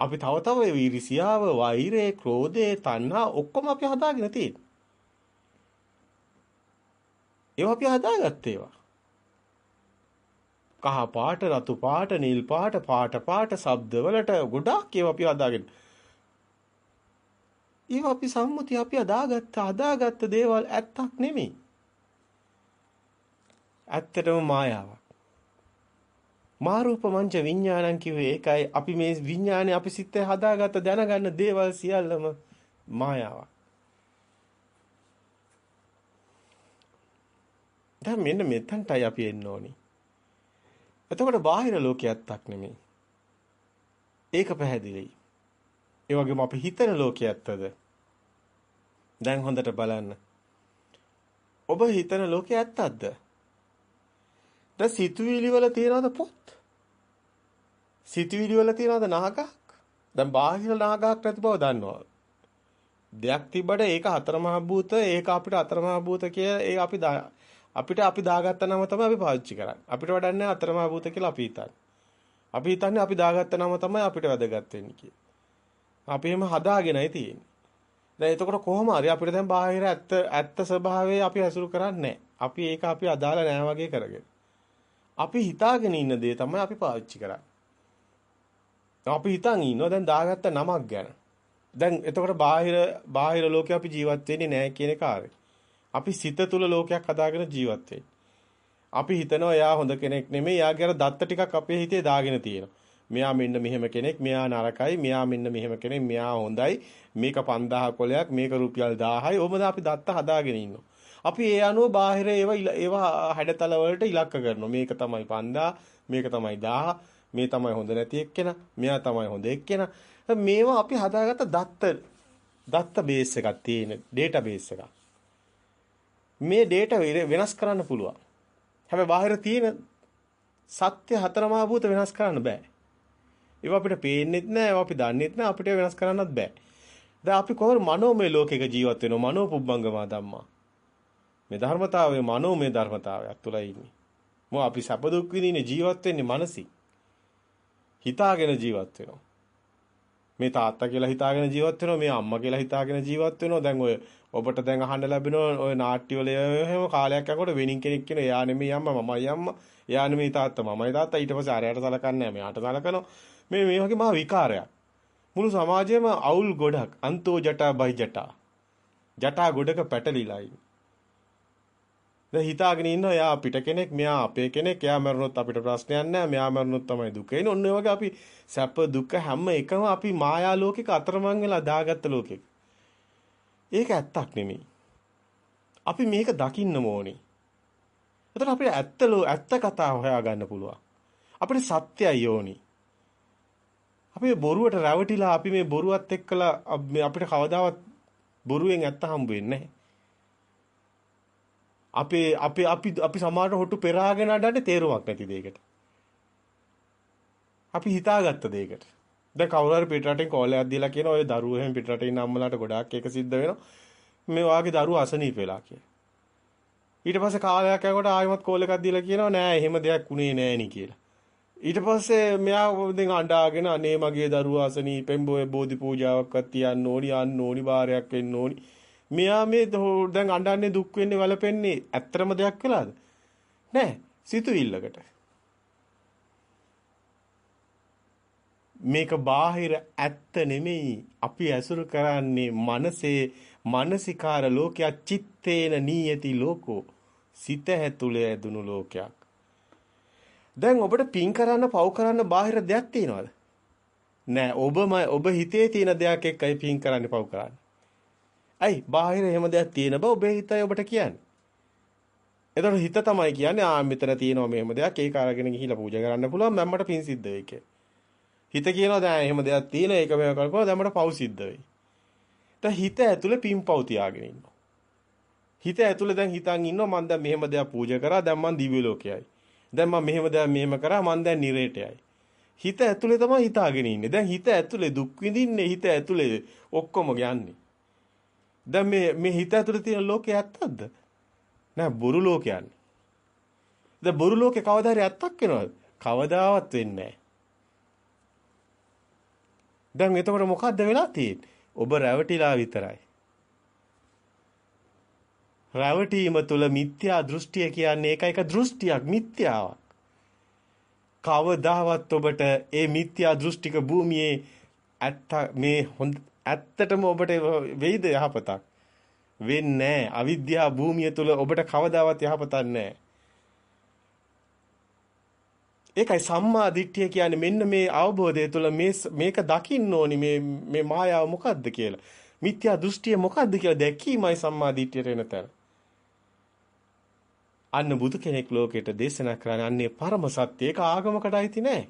අපි තව තව ඊර්ෂියාව, වෛරය, ක්‍රෝධය, තණ්හා ඔක්කොම අපි හදාගෙන තියෙනවා. ඒවා අපි හදාගත්ත ඒවා. කහ පාට, රතු පාට, නිල් පාට, පාට පාට, ශබ්දවලට ගොඩාක් ඒවා අපි හදාගෙන. ඒවා අපි සම්මුතිය අපි හදාගත්ත හදාගත්ත දේවල් ඇත්තක් නෙමෙයි. ඇත්තටම මායාවක්. මාරූප මංච විඥානං කිව්වේ ඒකයි අපි මේ විඥානේ අපි සිතේ හදාගත්ත දැනගන්න දේවල් සියල්ලම මායාවක්. දැන් මෙන්න මෙතනටයි අපි එන්න ඕනි. එතකොට බාහිර ලෝකයක් ඇත්තක් නෙමෙයි. ඒක පැහැදිලියි. ඒ වගේම අපි හිතන ලෝකයේ ඇත්තද? දැන් හොඳට බලන්න. ඔබ හිතන ලෝකයේ ඇත්තක්ද? දැන් සිතුවිලි වල තියනවද පොත්? සිතුවිලි වල තියනවද නාගක්? දැන් බාහිර නාගක් නැති බව දන්නවා. දෙයක් තිබ්බට ඒක හතරමහා භූත ඒක අපිට අතරමහා භූත කියලා ඒ අපි අපිට අපි දාගත්ත නම තමයි අපි පාවිච්චි කරන්නේ. අපිට වඩන්නේ අතරමහා භූත කියලා අපි හිතන්නේ. අපි හිතන්නේ අපි දාගත්ත නම තමයි අපිට වැදගත් වෙන්නේ කියලා. අපි එහෙම හදාගෙනයි තියෙන්නේ. දැන් එතකොට කොහොම හරි අපිට දැන් බාහිර ඇත්ත ඇත්ත ස්වභාවය අපි අසුරු කරන්නේ අපි ඒක අපි අදාළ නෑ වගේ කරගෙන. අපි හිතාගෙන ඉන්න දේ තමයි අපි පාවිච්චි කරන්නේ. අපි හිතන් ඉන්නවා දැන් දාගත්ත නමක් ගැන. දැන් එතකොට බාහිර බාහිර ලෝකේ අපි ජීවත් වෙන්නේ නෑ කියන කාර්යය. අපි සිත තුල ලෝකයක් හදාගෙන ජීවත් අපි හිතනවා එයා හොඳ කෙනෙක් නෙමෙයි. එයාගේ අර දත්ත ටිකක් අපේ හිතේ දාගෙන තියෙනවා. මෙයා මෙන්න මෙහෙම කෙනෙක්, මෙයා නරකයි, මෙයා මෙන්න මෙහෙම කෙනෙක්, මෙයා හොඳයි, මේක 5000 කොලයක්, මේක රුපියල් 1000යි. ඔබද අපි දත්ත හදාගෙන ඉන්නවා. අපි ඒ අනුව බාහිර ඒවා ඒවා හැඩතල වලට ඉලක්ක කරනවා. මේක තමයි 5000, මේක තමයි 1000, මේ තමයි හොඳ නැති එක්කෙනා, මෙයා තමයි හොඳ එක්කෙනා. මේවා අපි හදාගත්ත දත්ත දත්ත බේස් එකක් තියෙන, ඩේටා බේස් එකක්. මේ ඩේටා වෙනස් කරන්න පුළුවන්. හැබැයි බාහිර තියෙන සත්‍ය හතරමහා භූත වෙනස් කරන්න බෑ. ඒවා අපිට පේන්නෙත් නෑ, ඒවා අපි දන්නෙත් නෑ, අපිට වෙනස් කරන්නත් බෑ. දැන් අපි කොහොම මනෝමය ලෝකයක ජීවත් වෙනවා, මනෝ පුබ්බංගමා ධම්මා. මේ ධර්මතාවය මනෝමය ධර්මතාවයක් තුලයි ඉන්නේ. මොකද අපි සැප දුක් විඳින ජීවත් වෙන්නේ මනසින්. හිතාගෙන ජීවත් වෙනවා. මේ තාත්තා කියලා හිතාගෙන ජීවත් වෙනවා, මේ අම්මා කියලා හිතාගෙන ජීවත් වෙනවා. දැන් ඔය ඔබට දැන් අහන්න ලැබෙනවා ඔය නාට්‍යවල එහෙම කාලයක් යනකොට වෙනින් කෙනෙක් කියන එයා නෙමෙයි අම්මා මමයි අම්මා. එයා නෙමෙයි තාත්තා මමයි තාත්තා. ඊට පස්සේ අරයට සලකන්නේ නැහැ. මෙයාට සලකනවා. මේ මේ වගේ මහා විකාරයක්. මුළු සමාජයේම අවුල් ගොඩක් අන්තෝ ජටා බයි ජටා. ජටා ගොඩක පැටලිලා ඉන්නේ. දැන් හිතාගෙන ඉන්නවා එයා අපිට කෙනෙක්, මෙයා අපේ කෙනෙක්, එයා මරුණොත් අපිට ප්‍රශ්නයක් නැහැ, මෙයා මරුණොත් තමයි දුක එන්නේ. ඔන්න ඔය වගේ අපි සැප දුක හැම එකම අපි මායා ලෝකෙක අතරමං වෙලා දාගත්ත ලෝකෙක. ඒක ඇත්තක් නෙමෙයි. අපි මේක දකින්න ඕනේ. එතකොට අපිට ඇත්තලෝ ඇත්ත කතා හොයාගන්න පුළුවන්. අපිට සත්‍යයි ඕනේ. අපි බොරුවට රැවටිලා අපි මේ බොරුවත් එක්කලා අපිට කවදාවත් බොරුවෙන් ඇත්ත හම්බ වෙන්නේ නැහැ. අපේ අපේ අපි අපි සමහරට හොටු පෙරාගෙන අඬන්නේ තේරුමක් නැති දෙයකට. අපි හිතාගත්ත දෙයකට. දැන් කවුරු හරි පිටරටින් කෝලයක් දීලා කියන ඔය දරුවෝ එහෙම පිටරටින් ඉන්න අම්මලාට ගොඩාක් එක සිද්ධ වෙනවා. මේ වාගේ දරුවෝ අසනීප වෙලා කියලා. ඊට පස්සේ කාලයක් යනකොට ආයෙමත් කෝල් එකක් දීලා කියනවා නෑ එහෙම දෙයක් උනේ නෑ නේ කියලා. ඊට පස්සේ මෙයා දැන් අඬාගෙන අනේ මගේ දරුවා අසනීපෙන් බෝධි පූජාවක්වත් තියන්න ඕනි යන්න ඕනි වාරයක් වෙන්න ඕනි. මෙයා මේ දැන් අඬන්නේ දුක් වෙන්නේ වලපෙන්නේ ඇත්තරම දෙයක් වෙලාද? නෑ. සිතුවිල්ලකට. මේක බාහිර ඇත්ත නෙමෙයි. අපි ඇසුරු කරන්නේ මනසේ මානසිකාර ලෝකයක් චිත්තේන නීයති ලෝකෝ. සිත ඇතුලේ ඇදුණු ලෝකයක්. දැන් ඔබට පින් කරන්න පව් කරන්න බාහිර දෙයක් තියනවද? නෑ. ඔබම ඔබ හිතේ තියෙන දෙයක් එක්කයි පින් කරන්න පව් කරන්නේ. ඇයි බාහිර එහෙම දෙයක් තියෙන බව ඔබේ හිතයි ඔබට කියන්නේ එතකොට හිත තමයි කියන්නේ ආ මෙතන තියෙනවා මෙහෙම දෙයක් ඒක අරගෙන ගිහිල්ලා පූජා කරන්න පුළුවන් මම්මට පින් සිද්ධ වෙයි කියලා හිත කියනවා දැන් එහෙම දෙයක් තියෙන ඒක මේව කරපුවා දැන් මට පව් සිද්ධ වෙයි. දැන් හිත ඇතුලේ පින්පව් තියාගෙන ඉන්නවා. හිත ඇතුලේ දැන් හිතන් ඉන්නවා මම දැන් මෙහෙම දෙයක් පූජා කරා දැන් මම දිව්‍ය ලෝකයයි. දැන් මම මෙහෙම දෙයක් මෙහෙම කරා මම දැන් නිරේටයයි. හිත ඇතුලේ තමයි හිතාගෙන ඉන්නේ. දැන් හිත ඇතුලේ දුක් විඳින්නේ හිත ඇතුලේ ඔක්කොම යන්නේ. දැන් මේ මේ හිත ඇතුලේ තියෙන ලෝකේ ඇත්තක්ද? නෑ බොරු ලෝකයන්නේ. දැන් බොරු ලෝකේ කවදා හරි ඇත්තක් වෙනවද? කවදාවත් වෙන්නේ නෑ. දැන් එතකොට මොකද්ද වෙලා තියෙන්නේ? ඔබ රැවටිලා විතරයි. රැවටීම තුල මිත්‍යා දෘෂ්ටිය කියන්නේ ඒක එක දෘෂ්ටියක් මිත්‍යාවක්. කවදාවත් ඔබට ඒ මිත්‍යා දෘෂ්ටික භූමියේ ඇත්ත මේ හොඳ ඇත්තටම ඔබට වෙයිද යහපතක්? වෙන්නේ නැහැ. අවිද්‍යා භූමිය තුල ඔබට කවදාවත් යහපතක් නැහැ. ඒකයි සම්මා දිට්ඨිය කියන්නේ මෙන්න මේ අවබෝධය තුළ මේ මේක දකින්න ඕනි මේ මේ මායාව මොකද්ද කියලා. මිත්‍යා දෘෂ්ටිය මොකද්ද කියලා දැකීමයි සම්මා දිට්ඨියට එන තැන. අන්න බුදු කෙනෙක් ලෝකෙට දේශනා කරන්නේ අන්නේ පරම සත්‍ය. ඒක ආගමකට අයිති නෑ.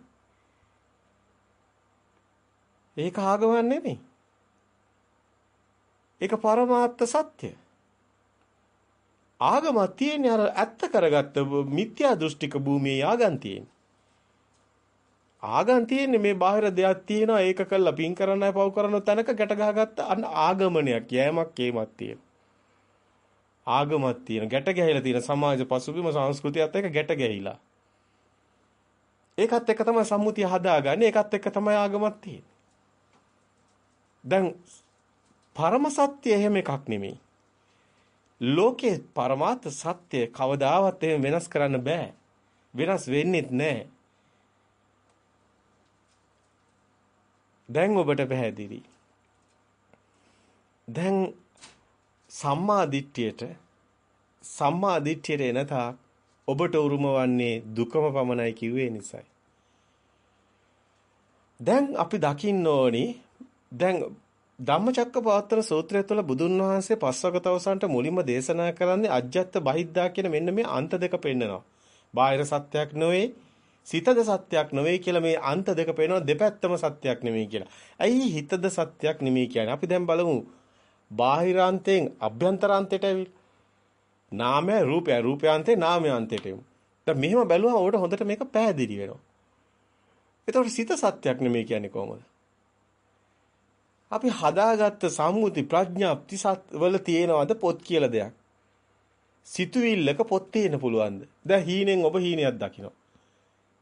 ඒක ආගමක් නෙමෙයි. ඒක පරමාර්ථ සත්‍ය. ආගම තියෙන්නේ අර ඇත්ත කරගත්ත මිත්‍යා දෘෂ්ටික භූමියේ ආගම් තියෙන්නේ. ආගම් තියෙන්නේ මේ බාහිර දෙයක් තියෙනවා ඒක කළා පින් කරන්නයි පව් කරන තැනක ගැට ගහගත්ත අන්න ආගමනයක් යෑමක් ඒමක් තියෙන. ආගමක් තියෙන ගැට ගැහිලා තියෙන සමාජ පසුබිම සංස්කෘතියත් එක්ක ගැට ගැහිලා. ඒකත් එක්ක තමයි සම්මුතිය හදාගන්නේ ඒකත් එක්ක තමයි ආගමක් තියෙන්නේ. දැන් පරම සත්‍ය එහෙම එකක් නෙමෙයි. ලෝකේ පරමාර්ථ සත්‍ය කවදාවත් එහෙම වෙනස් කරන්න බෑ. වෙනස් වෙන්නේත් නෑ. දැන් ඔබට පැහැදිලි. දැන් සම්මා දිට්ඨියට සම්මා දිට්ඨියට එනතා ඔබට උරුම වන්නේ දුකම පමණයි කිව්වේ නිසායි. දැන් අපි දකින්න ඕනි දැන් ධම්මචක්කපවත්තන සූත්‍රය තුළ බුදුන් වහන්සේ පස්වක තවසන්ට මුලින්ම දේශනා කරන්නේ අජ්ජත් බහිද්දා කියන මෙන්න මේ අන්ත දෙක පෙන්නනවා. බාහිර සත්‍යයක් නොවේ, සිතද සත්‍යයක් නොවේ කියලා මේ අන්ත දෙක පෙන්නනවා දෙපැත්තම සත්‍යයක් නෙමෙයි කියලා. ඇයි හිතද සත්‍යයක් නෙමෙයි කියන්නේ? අපි දැන් බලමු. බාහිරාන්තයෙන් අභ්‍යන්තරාන්තයට ඇවිත් නාමය රූපය රූපයාන්තේ නාමයාන්තයට එමු. දැන් මෙහෙම බැලුවම ඔබට හොඳට මේක පැහැදිලි වෙනවා. එතකොට සිත සත්‍යයක් නෙමෙයි කියන්නේ කොහොමද? අපි හදාගත්ත සම්මුති ප්‍රඥාප්ති වල තියෙනවද පොත් කියලා දෙයක්? සිතුවිල්ලක පොත් තියෙන්න පුළුවන්ද? දැන් හීනෙන් ඔබ හීනයක් දකිනවා.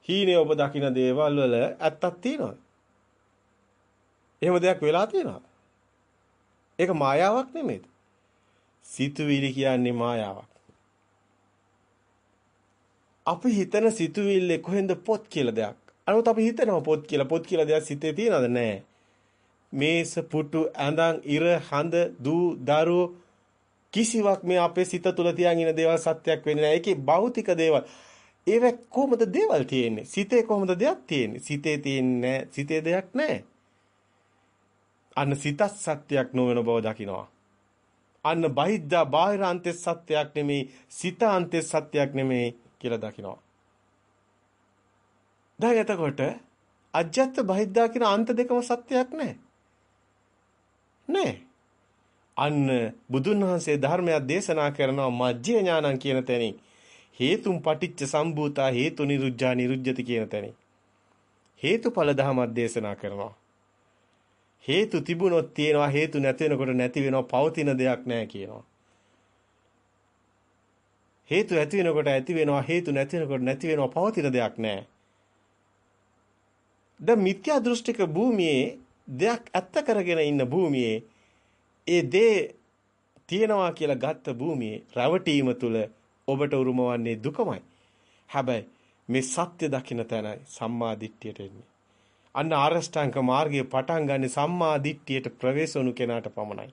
හීනේ ඔබ දකින දේවල් වල ඇත්තක් තියෙනවද? එහෙම දෙයක් වෙලා තියෙනවද? ඒක මායාවක් නෙමෙයිද? සිතුවිලි කියන්නේ මායාවක්. අපි හිතන සිතුවිල්ලේ කොහෙන්ද පොත් කියලා දෙයක්. අනොත් අපි හිතනවා පොත් කියලා. පොත් කියලා දෙයක් සිතේ තියනවද? නැහැ. මේස පුටු ඇඳන් ඉර හඳ දූ දරුවෝ කිසිවක් මේ අපේ සිත තුළ තියන් ඉන දේවල් සත්‍යයක් වෙන්නේ නැහැ. ඒකේ භෞතික දේවල්. ඒව කොහොමද දේවල් තියෙන්නේ? සිතේ කොහොමද දෙයක් තියෙන්නේ? සිතේ තියෙන්නේ සිතේ දෙයක් නැහැ. අන්න සිතත් සත්‍යයක් නොවන බව දකිනවා. අන්න බහිද්දා බාහිර අන්තේ සත්‍යයක් නෙමෙයි සිත අන්තේ සත්‍යයක් නෙමෙයි කියලා දකිනවා. දැන් එතකොට අජ්ජත් බහිද්දා කියන අන්ත දෙකම සත්‍යයක් නැහැ. නෑ. අන්න බුදුන් වහන්සේ ධර්මයක් දේශනා කරනවා මජ්ජේ ඥානං කියන තැනින් හේතුම් පටිච්ච සම්භූතා හේතු නිරුද්ධා නිරුද්ධති කියන තැනින් හේතුඵල ධමයක් දේශනා කරනවා. හේතු තිබුණොත් තියෙනවා හේතු නැති වෙනකොට නැති වෙනවා පවතින දෙයක් නැහැ කියනවා. හේතු ඇති වෙනකොට ඇති වෙනවා හේතු නැති වෙනකොට නැති වෙනවා පවතින දෙයක් නැහැ. ද මිත්‍යා දෘෂ්ටික භූමියේ දෙයක් ඇත්ත කරගෙන ඉන්න භූමියේ ඒ දේ තියනවා කියලා ගත්ත භූමියේ රැවටීම තුල ඔබට උරුම වන්නේ දුකමයි. හැබැයි මේ සත්‍ය දකින්න තැනයි සම්මා දිට්ඨියට එන්නේ. අන්න ආරෂ්ඨාංග මාර්ගයේ පටන් ගන්න සම්මා දිට්ඨියට ප්‍රවේශ වුණු කෙනාට පමණයි.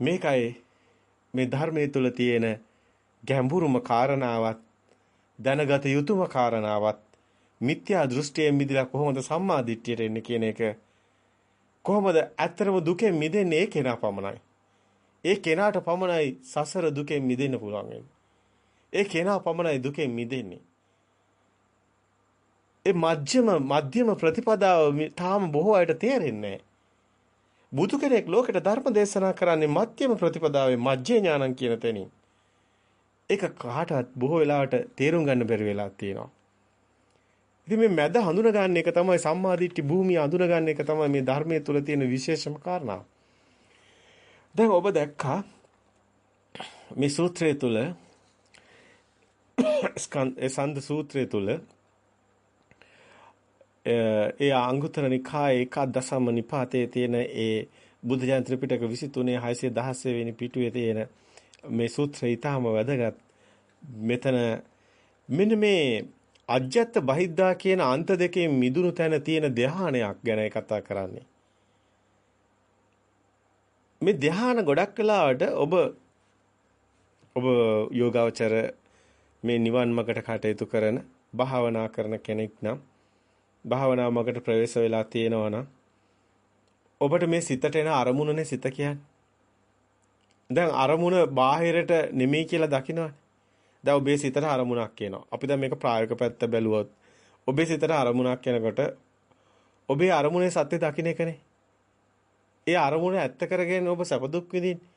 මේකයි මේ ධර්මයේ තුල තියෙන ගැඹුරුම කාරණාවත් දැනගත යුතුම කාරණාවත් මිත්‍යා දෘෂ්ටියෙන් මිදලා කොහොමද සම්මා දිට්ඨියට එන්නේ කියන එක කොහොමද ඇත්තටම දුකෙන් මිදෙන්නේ ඒ කෙනා පමණයි. ඒ කෙනාට පමණයි සසර දුකෙන් මිදෙන්න පුළුවන් ඒ කෙනා පමණයි දුකෙන් මිදෙන්නේ. ඒ මධ්‍යම මධ්‍යම ප්‍රතිපදාව තාම බොහෝ අයට තේරෙන්නේ බුදු කෙනෙක් ලෝකෙට ධර්ම දේශනා කරන්නේ මධ්‍යම ප්‍රතිපදාවේ මජ්ජේ ඥානං කියන තැනින්. ඒක කාටවත් බොහෝ වෙලාවට තේරුම් ගන්න බැරි වෙලා තියෙනවා. ඉතින් මේ මැද හඳුන ගන්න එක තමයි සම්මාදිට්ඨි භූමිය හඳුන ගන්න එක තමයි මේ ධර්මයේ තුල තියෙන විශේෂම කාරණාව. දැන් ඔබ දැක්කා මේ සූත්‍රය තුල ස්කන්ධ සූත්‍රය තුල ඒ අංගුත්තර නිකායේ එක දසම නිපාතයේ තියෙන ඒ බුද්ධ ජන ත්‍රිපිටක 23 616 වෙනි පිටුවේ තියෙන මේ සූත්‍රය ඊටම වැදගත්. මෙතන මෙන්න මේ අජ්ජත් බහිද්දා කියන අන්ත දෙකෙන් මිදුණු තැන තියෙන ධානයක් ගැන කතා කරන්නේ. මේ ධාන ගොඩක් වෙලාවට ඔබ ඔබ යෝගාවචර මේ නිවන් මාර්ගට කටයුතු කරන භාවනා කරන කෙනෙක් නම් භාවනා මාර්ගට ප්‍රවේශ වෙලා තියෙනවා නම් ඔබට මේ සිතට එන අරමුණනේ සිත කියන්නේ. දැන් අරමුණ බාහිරට නෙමෙයි කියලා දකිනවනේ. දැන් ඔබේ සිතට අරමුණක් එනවා. අපි දැන් මේක ප්‍රායෝගික පැත්ත බැලුවොත් ඔබේ සිතට අරමුණක් එනකොට ඔබේ අරමුණේ සත්‍ය දකින්න එකනේ. ඒ අරමුණ ඇත්ත කරගෙන ඔබ සැප දුක් විඳින්නේ.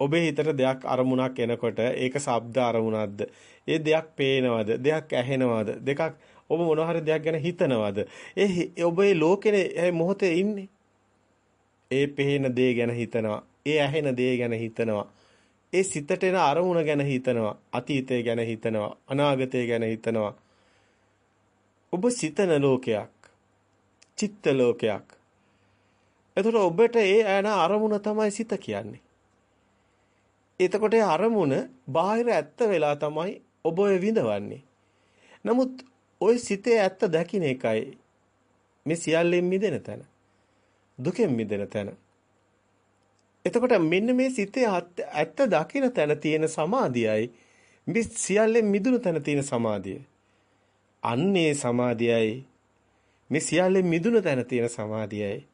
ඔබේ හිතට දෙයක් අරමුණක් එනකොට ඒක ශබ්ද අරමුණක්ද? ඒ දෙයක් පේනවද? දෙයක් ඇහෙනවද? දෙකක් ඔබ මොන හරි දෙයක් ගැන හිතනවද? ඒ ඔබේ ලෝකෙනේ මොහොතේ ඉන්නේ. ඒ පේන දේ ගැන හිතනවා. ඒ ඇහෙන දේ ගැන හිතනවා. ඒ සිතට එන අරමුණ ගැන හිතනවා. අතීතය ගැන හිතනවා. අනාගතය ගැන හිතනවා. ඔබ සිතන ලෝකයක්. චිත්ත ලෝකයක්. එතකොට ඔබට ඒ ඇන අරමුණ තමයි සිත කියන්නේ. එතකොට ඒ අරමුණ බාහිර ඇත්ත වෙලා තමයි ඔබ ඔය විඳවන්නේ. නමුත් ওই සිතේ ඇත්ත දකින්න එකයි මේ සියල්ලෙන් මිදෙන තැන. දුකෙන් මිදෙන තැන. එතකොට මෙන්න මේ සිතේ ඇත්ත දකින්න තැන තියෙන සමාධියයි මේ සියල්ලෙන් මිදුණු තැන තියෙන සමාධිය. අන්නේ සමාධියයි මේ සියල්ලෙන් මිදුණු තැන තියෙන සමාධියයි.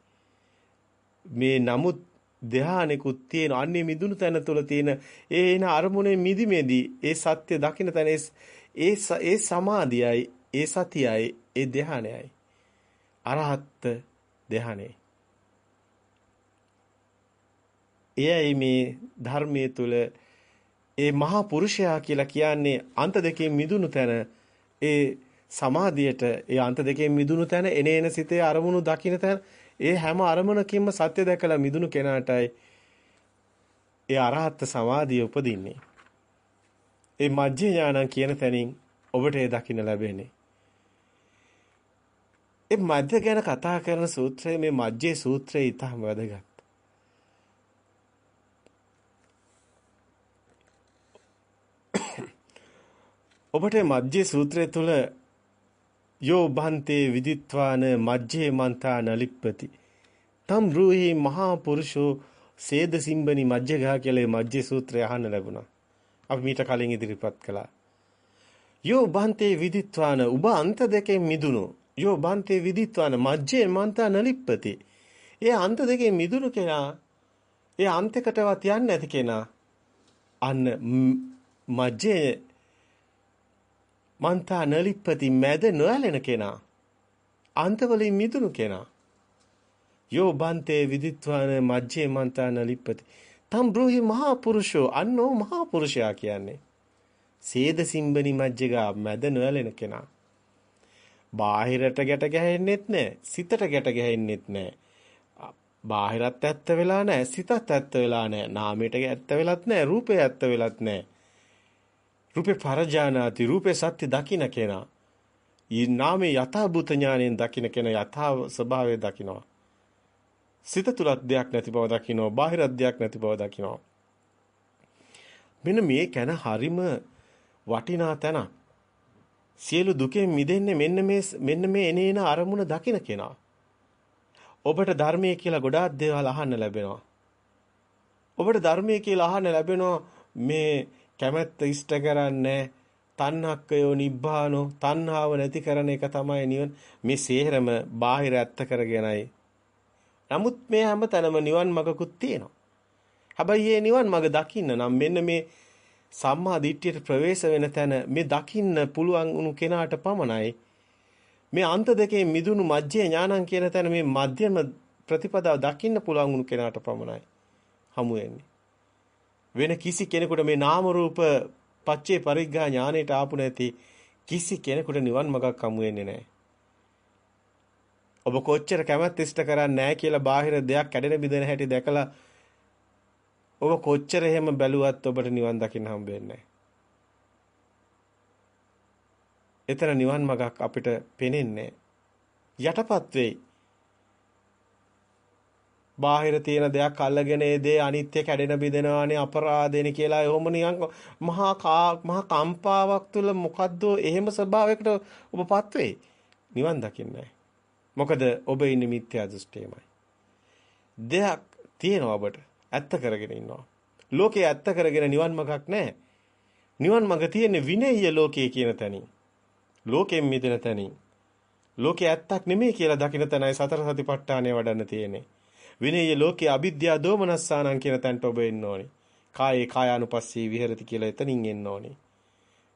මේ නමුත් ධානයකුත් තියෙන අන්නේ මිදුණු තැන තුළ තියෙන ඒ එන අරමුණේ මිදිමේදී ඒ සත්‍ය දකින්න තැන ඒ ඒ සමාධියයි ඒ සතියයි ඒ ධානයයි අරහත් ධානයයි එයයි මේ ධර්මයේ තුල ඒ මහා පුරුෂයා කියලා කියන්නේ අන්ත දෙකෙන් මිදුණු තැන ඒ සමාධියට ඒ අන්ත දෙකෙන් මිදුණු තැන එනේන සිතේ අරමුණු දකින්න තැන ඒ හැම අරමුණකින්ම සත්‍ය දැකලා මිදුණු කෙනාටයි ඒ අරහත් සමාධිය උපදින්නේ. ඒ මජ්ජේ ඥානං කියන තැනින් ඔබට ඒ දකින්න ලැබෙන්නේ. ඒ මජ්ජ ගැන කතා කරන සූත්‍රයේ මේ මජ්ජේ සූත්‍රය ඊටම වැදගත්. ඔබට මජ්ජේ සූත්‍රය තුල යෝ බන්තේ විදිත්වාන මජ්ජේ මන්තා නලිප්පති තම් රූහි මහා පුරුෂෝ සේද සිම්බනි මජ්ජගා කියලා මජ්ජේ සූත්‍රය අහන්න ලැබුණා. අපි මීට කලින් ඉදිරිපත් කළා. යෝ බන්තේ විදිත්වාන උබ අන්ත දෙකෙන් මිදුණු. යෝ බන්තේ විදිත්වාන මජ්ජේ මන්තා නලිප්පති. ඒ අන්ත දෙකෙන් මිදුණු කෙනා ඒ අන්තයකටවත් යන්නේ නැති කෙනා අන්න මජ්ජේ මන්තා නලිප්පති මැද නොඇලෙන කෙනා. අන්තවලින් මිදුණු කෙනා. යෝ බන්තේ විදිත්වාන මජ්ජේ මන්තා නලිප්පති තම් බ්‍රෝහි මහා පුරුෂෝ අන්නෝ මහා පුරුෂයා කියන්නේ. සේද සිම්බනි මජ්ජගා මැද නොඇලෙන කෙනා. බාහිරට ගැට ගැහෙන්නෙත් නැහැ සිතට ගැට ගැහෙන්නෙත් නැහැ බාහිරත් ඇත්ත වෙලා නැහැ සිතත් ඇත්ත වෙලා නැහැ නාමයට ඇත්ත වෙලත් නැහැ රූපේ ඇත්ත වෙලත් නැහැ රූපේ පරජානාති රූපේ සත්‍ය දකින්න කෙනා. ඊ නාමේ යථා භූත ඥාණයෙන් දකින්න කෙනා යථා ස්වභාවය දකිනවා. සිත තුලත් දෙයක් නැති බව දකිනවා. බාහිර දෙයක් නැති බව දකිනවා. මෙන්න මේ කන හරිම වටිනා තැන. සියලු දුකෙන් මිදෙන්නේ මෙන්න මේ මෙන්න මේ එනේන අරමුණ දකින්න කෙනා. ඔබට ධර්මයේ කියලා ගොඩාක් දේවල් අහන්න ලැබෙනවා. ඔබට ධර්මයේ කියලා අහන්න ලැබෙනවා මේ කැමැත්ත ඉෂ්ට කරන්නේ තණ්හක්කයෝ නිබ්බානෝ තණ්හාව නැති කරන එක තමයි නිවන. මේ සේරම බාහිර ඇත්ත කරගෙනයි. නමුත් මේ හැම තැනම නිවන් මගකුත් තියෙනවා. හැබැයි මේ නිවන් මග දකින්න නම් මෙන්න මේ සම්මා දිට්ඨියට ප්‍රවේශ වෙන තැන මේ දකින්න පුළුවන් උණු කෙනාට පමණයි මේ අන්ත දෙකේ මිදුණු මජ්ජේ ඥානං කියන තැන මේ මධ්‍යම ප්‍රතිපදාව දකින්න පුළුවන් උණු කෙනාට පමණයි හමු වෙන්නේ. වෙන කිසි කෙනෙකුට මේ නාම රූප පච්චේ පරිග්ගා ඥාණයට ආපු නැති කිසි කෙනෙකුට නිවන් මගක් හමු වෙන්නේ නැහැ. ඔබ කොච්චර කැමැත්ත ඉෂ්ට කරන්නේ නැහැ කියලා බාහිර දෙයක් කැඩෙන බිඳෙන හැටි දැකලා ඔබ කොච්චර එහෙම බැලුවත් ඔබට නිවන් දකින්න හම්බ වෙන්නේ එතන නිවන් මගක් අපිට පේන්නේ යටපත් වෙයි. බාහිර තියෙන දෙයක් අල්ලගෙන ඒ දේ අනිත්‍ය කැඩෙන බිඳෙනවානේ අපරාධේනේ කියලා එහෙම නිකන් මහා මහා කම්පාවක් තුල මොකද්ද එහෙම ස්වභාවයකට ඔබපත් වෙයි. නිවන් දකින්නේ මොකද ඔබ ඉන්නේ මිත්‍යා දෘෂ්ටියමයි. දෙයක් තියෙනවා ඔබට ඇත්ත කරගෙන ඉන්නවා. ලෝකේ ඇත්ත කරගෙන නිවන් මගක් නැහැ. නිවන් මග තියෙන්නේ විනය්‍ය ලෝකයේ කියන තැනින්. ලෝකෙන් මිදෙන තැනින්. ලෝකේ ඇත්තක් නෙමෙයි කියලා දකින තැනයි සතර සතිපට්ඨානය වඩන්න තියෙන්නේ. විනේය ලෝකේ අවිද්‍යා දෝමනස්සානං කියන තැනට ඔබ එන්න ඕනේ. කායේ කායානුපස්සී විහෙරති කියලා එතනින් එන්න ඕනේ.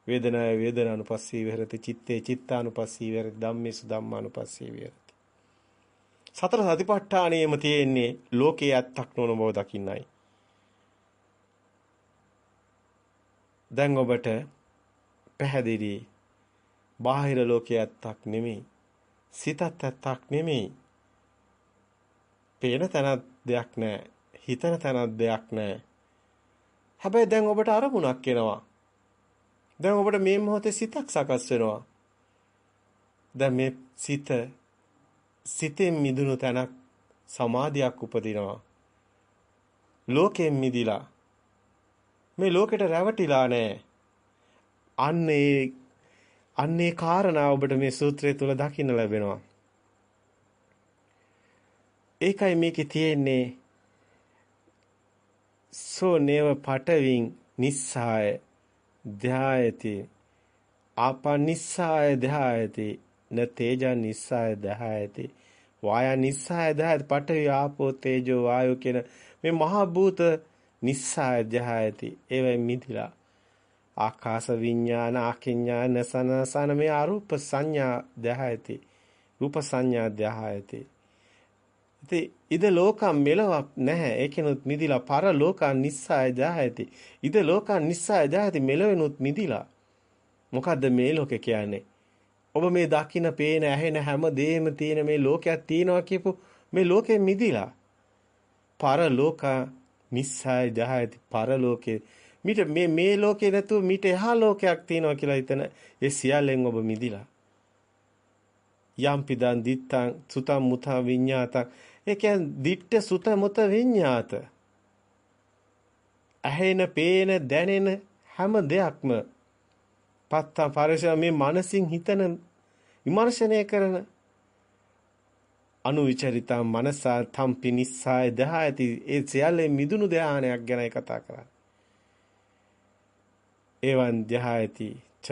වේදනාය වේදනානුපස්සී විහෙරති චිත්තේ චිත්තානුපස්සී විහෙරති ධම්මේසු ධම්මානුපස්සී විහෙරති. සතර සතිපට්ඨානෙම තියෙන්නේ ලෝකේ ඇත්තක් නොවන බව දකින්නයි. දැන් ඔබට පැහැදිලි බාහිර ලෝකයේ ඇත්තක් නෙමෙයි. සිතත් ඇත්තක් නෙමෙයි. පේන තැනක් දෙයක් නැහැ. හිතන තැනක් දෙයක් නැහැ. හැබැයි දැන් ඔබට අරමුණක් එනවා. දැන් ඔබට මේ මොහොතේ සිතක් සකස් වෙනවා. දැන් මේ සිත සිතෙන් මිදුණු තැනක් සමාධියක් උපදිනවා. ලෝකයෙන් මිදිලා මේ ලෝකෙට රැවටිලා නැහැ. අන්න ඒ අන්නේ කාරණා ඔබට මේ සූත්‍රය තුල දකින්න ලැබෙනවා. ඒකයි මේකේ තියෙන්නේ. සෝ නේව පටවින් නිස්සාය ධායති ආපනිස්සාය ධායති න තේජ නිස්සාය ධායති වාය නිස්සාය ධායති පඨවි ආපෝ තේජෝ වායෝ කියන මේ මහා භූත නිස්සාය ධායති ඒවෙන් මිදිලා. ආකාශ විඥාන ආකින්ඥාන සනසන මේ අරූප සංඥා ධායති රූප සංඥා ධායති ඉතින් ඉද ලෝකම් මෙලවක් නැහැ. ඒකෙනුත් මිදිලා පර ලෝකං නිස්සාය ධායති ඉද ලෝකං නිස්සාය ධායති මෙලවෙනුත් මිදිලා. මොකද්ද මේ ලෝකේ කියන්නේ? ඔබ මේ දකින්න පේන ඇහෙන හැම දෙයක්ම තියෙන මේ ලෝකයක් තියෙනවා කියපු මේ ලෝකෙ මිදිලා. පර ලෝකා නිස්සාය ධායති පර ලෝකේ. මිට මේ මේ ලෝකේ නැතුව මිට එහා ලෝකයක් තියෙනවා කියලා හිතන ඒ සියල්ලෙන් ඔබ මිදිලා. යම් පිදන් දිත්තං සුතං මුතං විඤ්ඤාතං. ඒ කියන්නේ දිට්ඨ සුත මුත විඤ්ඤාත. ඇහෙන පේන දැනෙන හැම දෙයක්ම පත්තා පරිශා මේ මනසින් හිතන විමර්ශනය කරන අනුවිචරිතා මනසා තම්පි නිස්සාය දහයති. ඒ සියල්ලේ මිදුණු ධානයක් ගැනයි කතා කරන්නේ. එවං ධ්‍යායති ච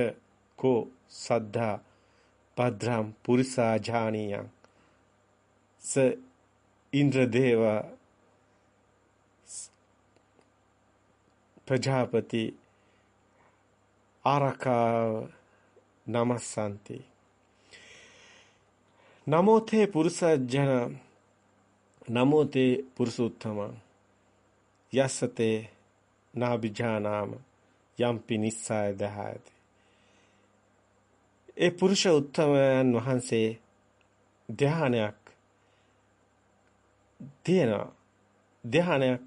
කෝ සද්ධා භද්‍රම් පුරිසා ඥානියං ස ඉන්ද්‍රදේව ප්‍රජාපති ආරකා නමස්සන්ති නමෝතේ පුරුසජන නමෝතේ පුරුසුත්තම යස්සතේ නාබිජානාම යම්පි නිස්සාය දහයති. ඒ පුරුෂ උත්තමයන් වහන්සේ ධානයක් තියෙනවා. ධානයක්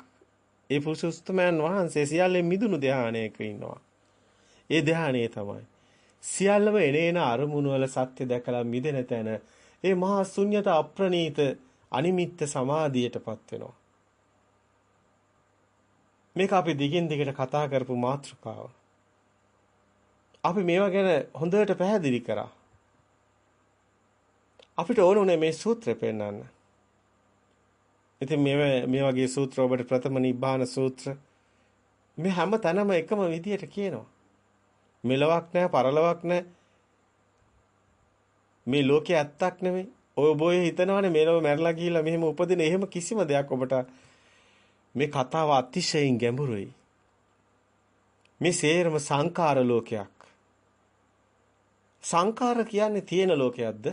ඒ පුරුෂ උත්තමයන් වහන්සේ සියල්ලෙන් මිදුණු ධානයක ඉන්නවා. ඒ ධානයේ තමයි සියල්ලම එනේන අරමුණු වල සත්‍ය දැකලා මිදෙන තැන ඒ මහා ශුන්්‍යත අප්‍රණීත අනිමිත්ත සමාධියටපත් වෙනවා. මේක අපි දිගින් දිගට කතා කරපු මාතෘකාව. අපි මේවා ගැන හොඳට පැහැදිලි කරා. අපිට ඕන උනේ මේ සූත්‍රය පෙන්වන්න. ඉතින් මේ මේ වගේ සූත්‍ර ඔබට ප්‍රථම නිබ්බාන සූත්‍ර මේ හැම තැනම එකම විදියට කියනවා. මෙලවක් නැහැ, පරලොවක් නැහැ. මේ ලෝකේ ඇත්තක් නෙමෙයි. ඔය ඔබ හිතනවානේ මේලව මැරලා ගිහිල්ලා මෙහෙම උපදින එහෙම කිසිම දෙයක් ඔබට මේ කතාව අතිශයින් ගැඹුරුයි. මේ සේරම සංකාර ලෝකයක්. සංකාර කියන්නේ තියෙන ලෝකයක්ද?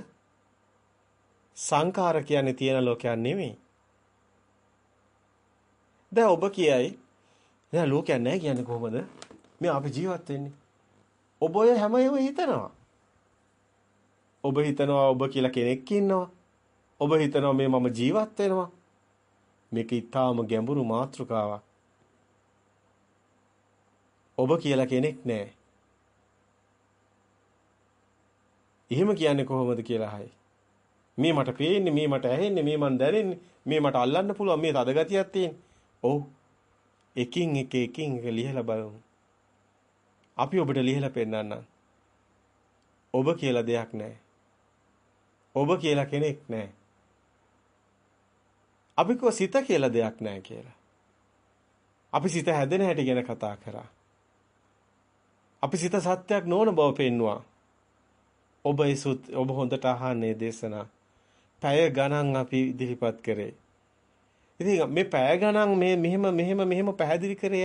සංකාර කියන්නේ තියෙන ලෝකයක් නෙමෙයි. දැන් ඔබ කියයි දැන් ලෝකයක් නැහැ කියන්නේ කොහොමද? මේ අපි ජීවත් වෙන්නේ. ඔබ ඔය හැම ඒවා හිතනවා. ඔබ හිතනවා ඔබ කියලා කෙනෙක් ඉන්නවා. ඔබ හිතනවා මේ මම ජීවත් වෙනවා. මේක ඊටාම ගැඹුරු මාතෘකාවක්. ඔබ කියලා කෙනෙක් නැහැ. එහෙම කියන්නේ කොහොමද කියලා අහයි. මේ මට පේන්නේ, මේ මට ඇහෙන්නේ, මේ මන් දැනෙන්නේ, මේ මට අල්ලන්න පුළුවන්, මේ තද ගතියක් තියෙන්නේ. ඔව්. එකින් එක එකින් එක ලියලා බලමු. අපි ඔබට ලියලා පෙන්නන්නම්. ඔබ කියලා දෙයක් නැහැ. ඔබ කියලා කෙනෙක් නැහැ. අපි කෝ සිත කියලා දෙයක් නැහැ කියලා. අපි සිත හැදෙන හැටි ගැන කතා කරා. අපි සිත සත්‍යයක් නොවන බව පෙන්නවා. ඔබ ඒසුත් ඔබ හොඳට අහන්නේ දේශනා. පැය ගණන් අපි ඉදිරිපත් කරේ. ඉතින් මේ පැය ගණන් මේ මෙහෙම මෙහෙම මෙහෙම පැහැදිලි කරේ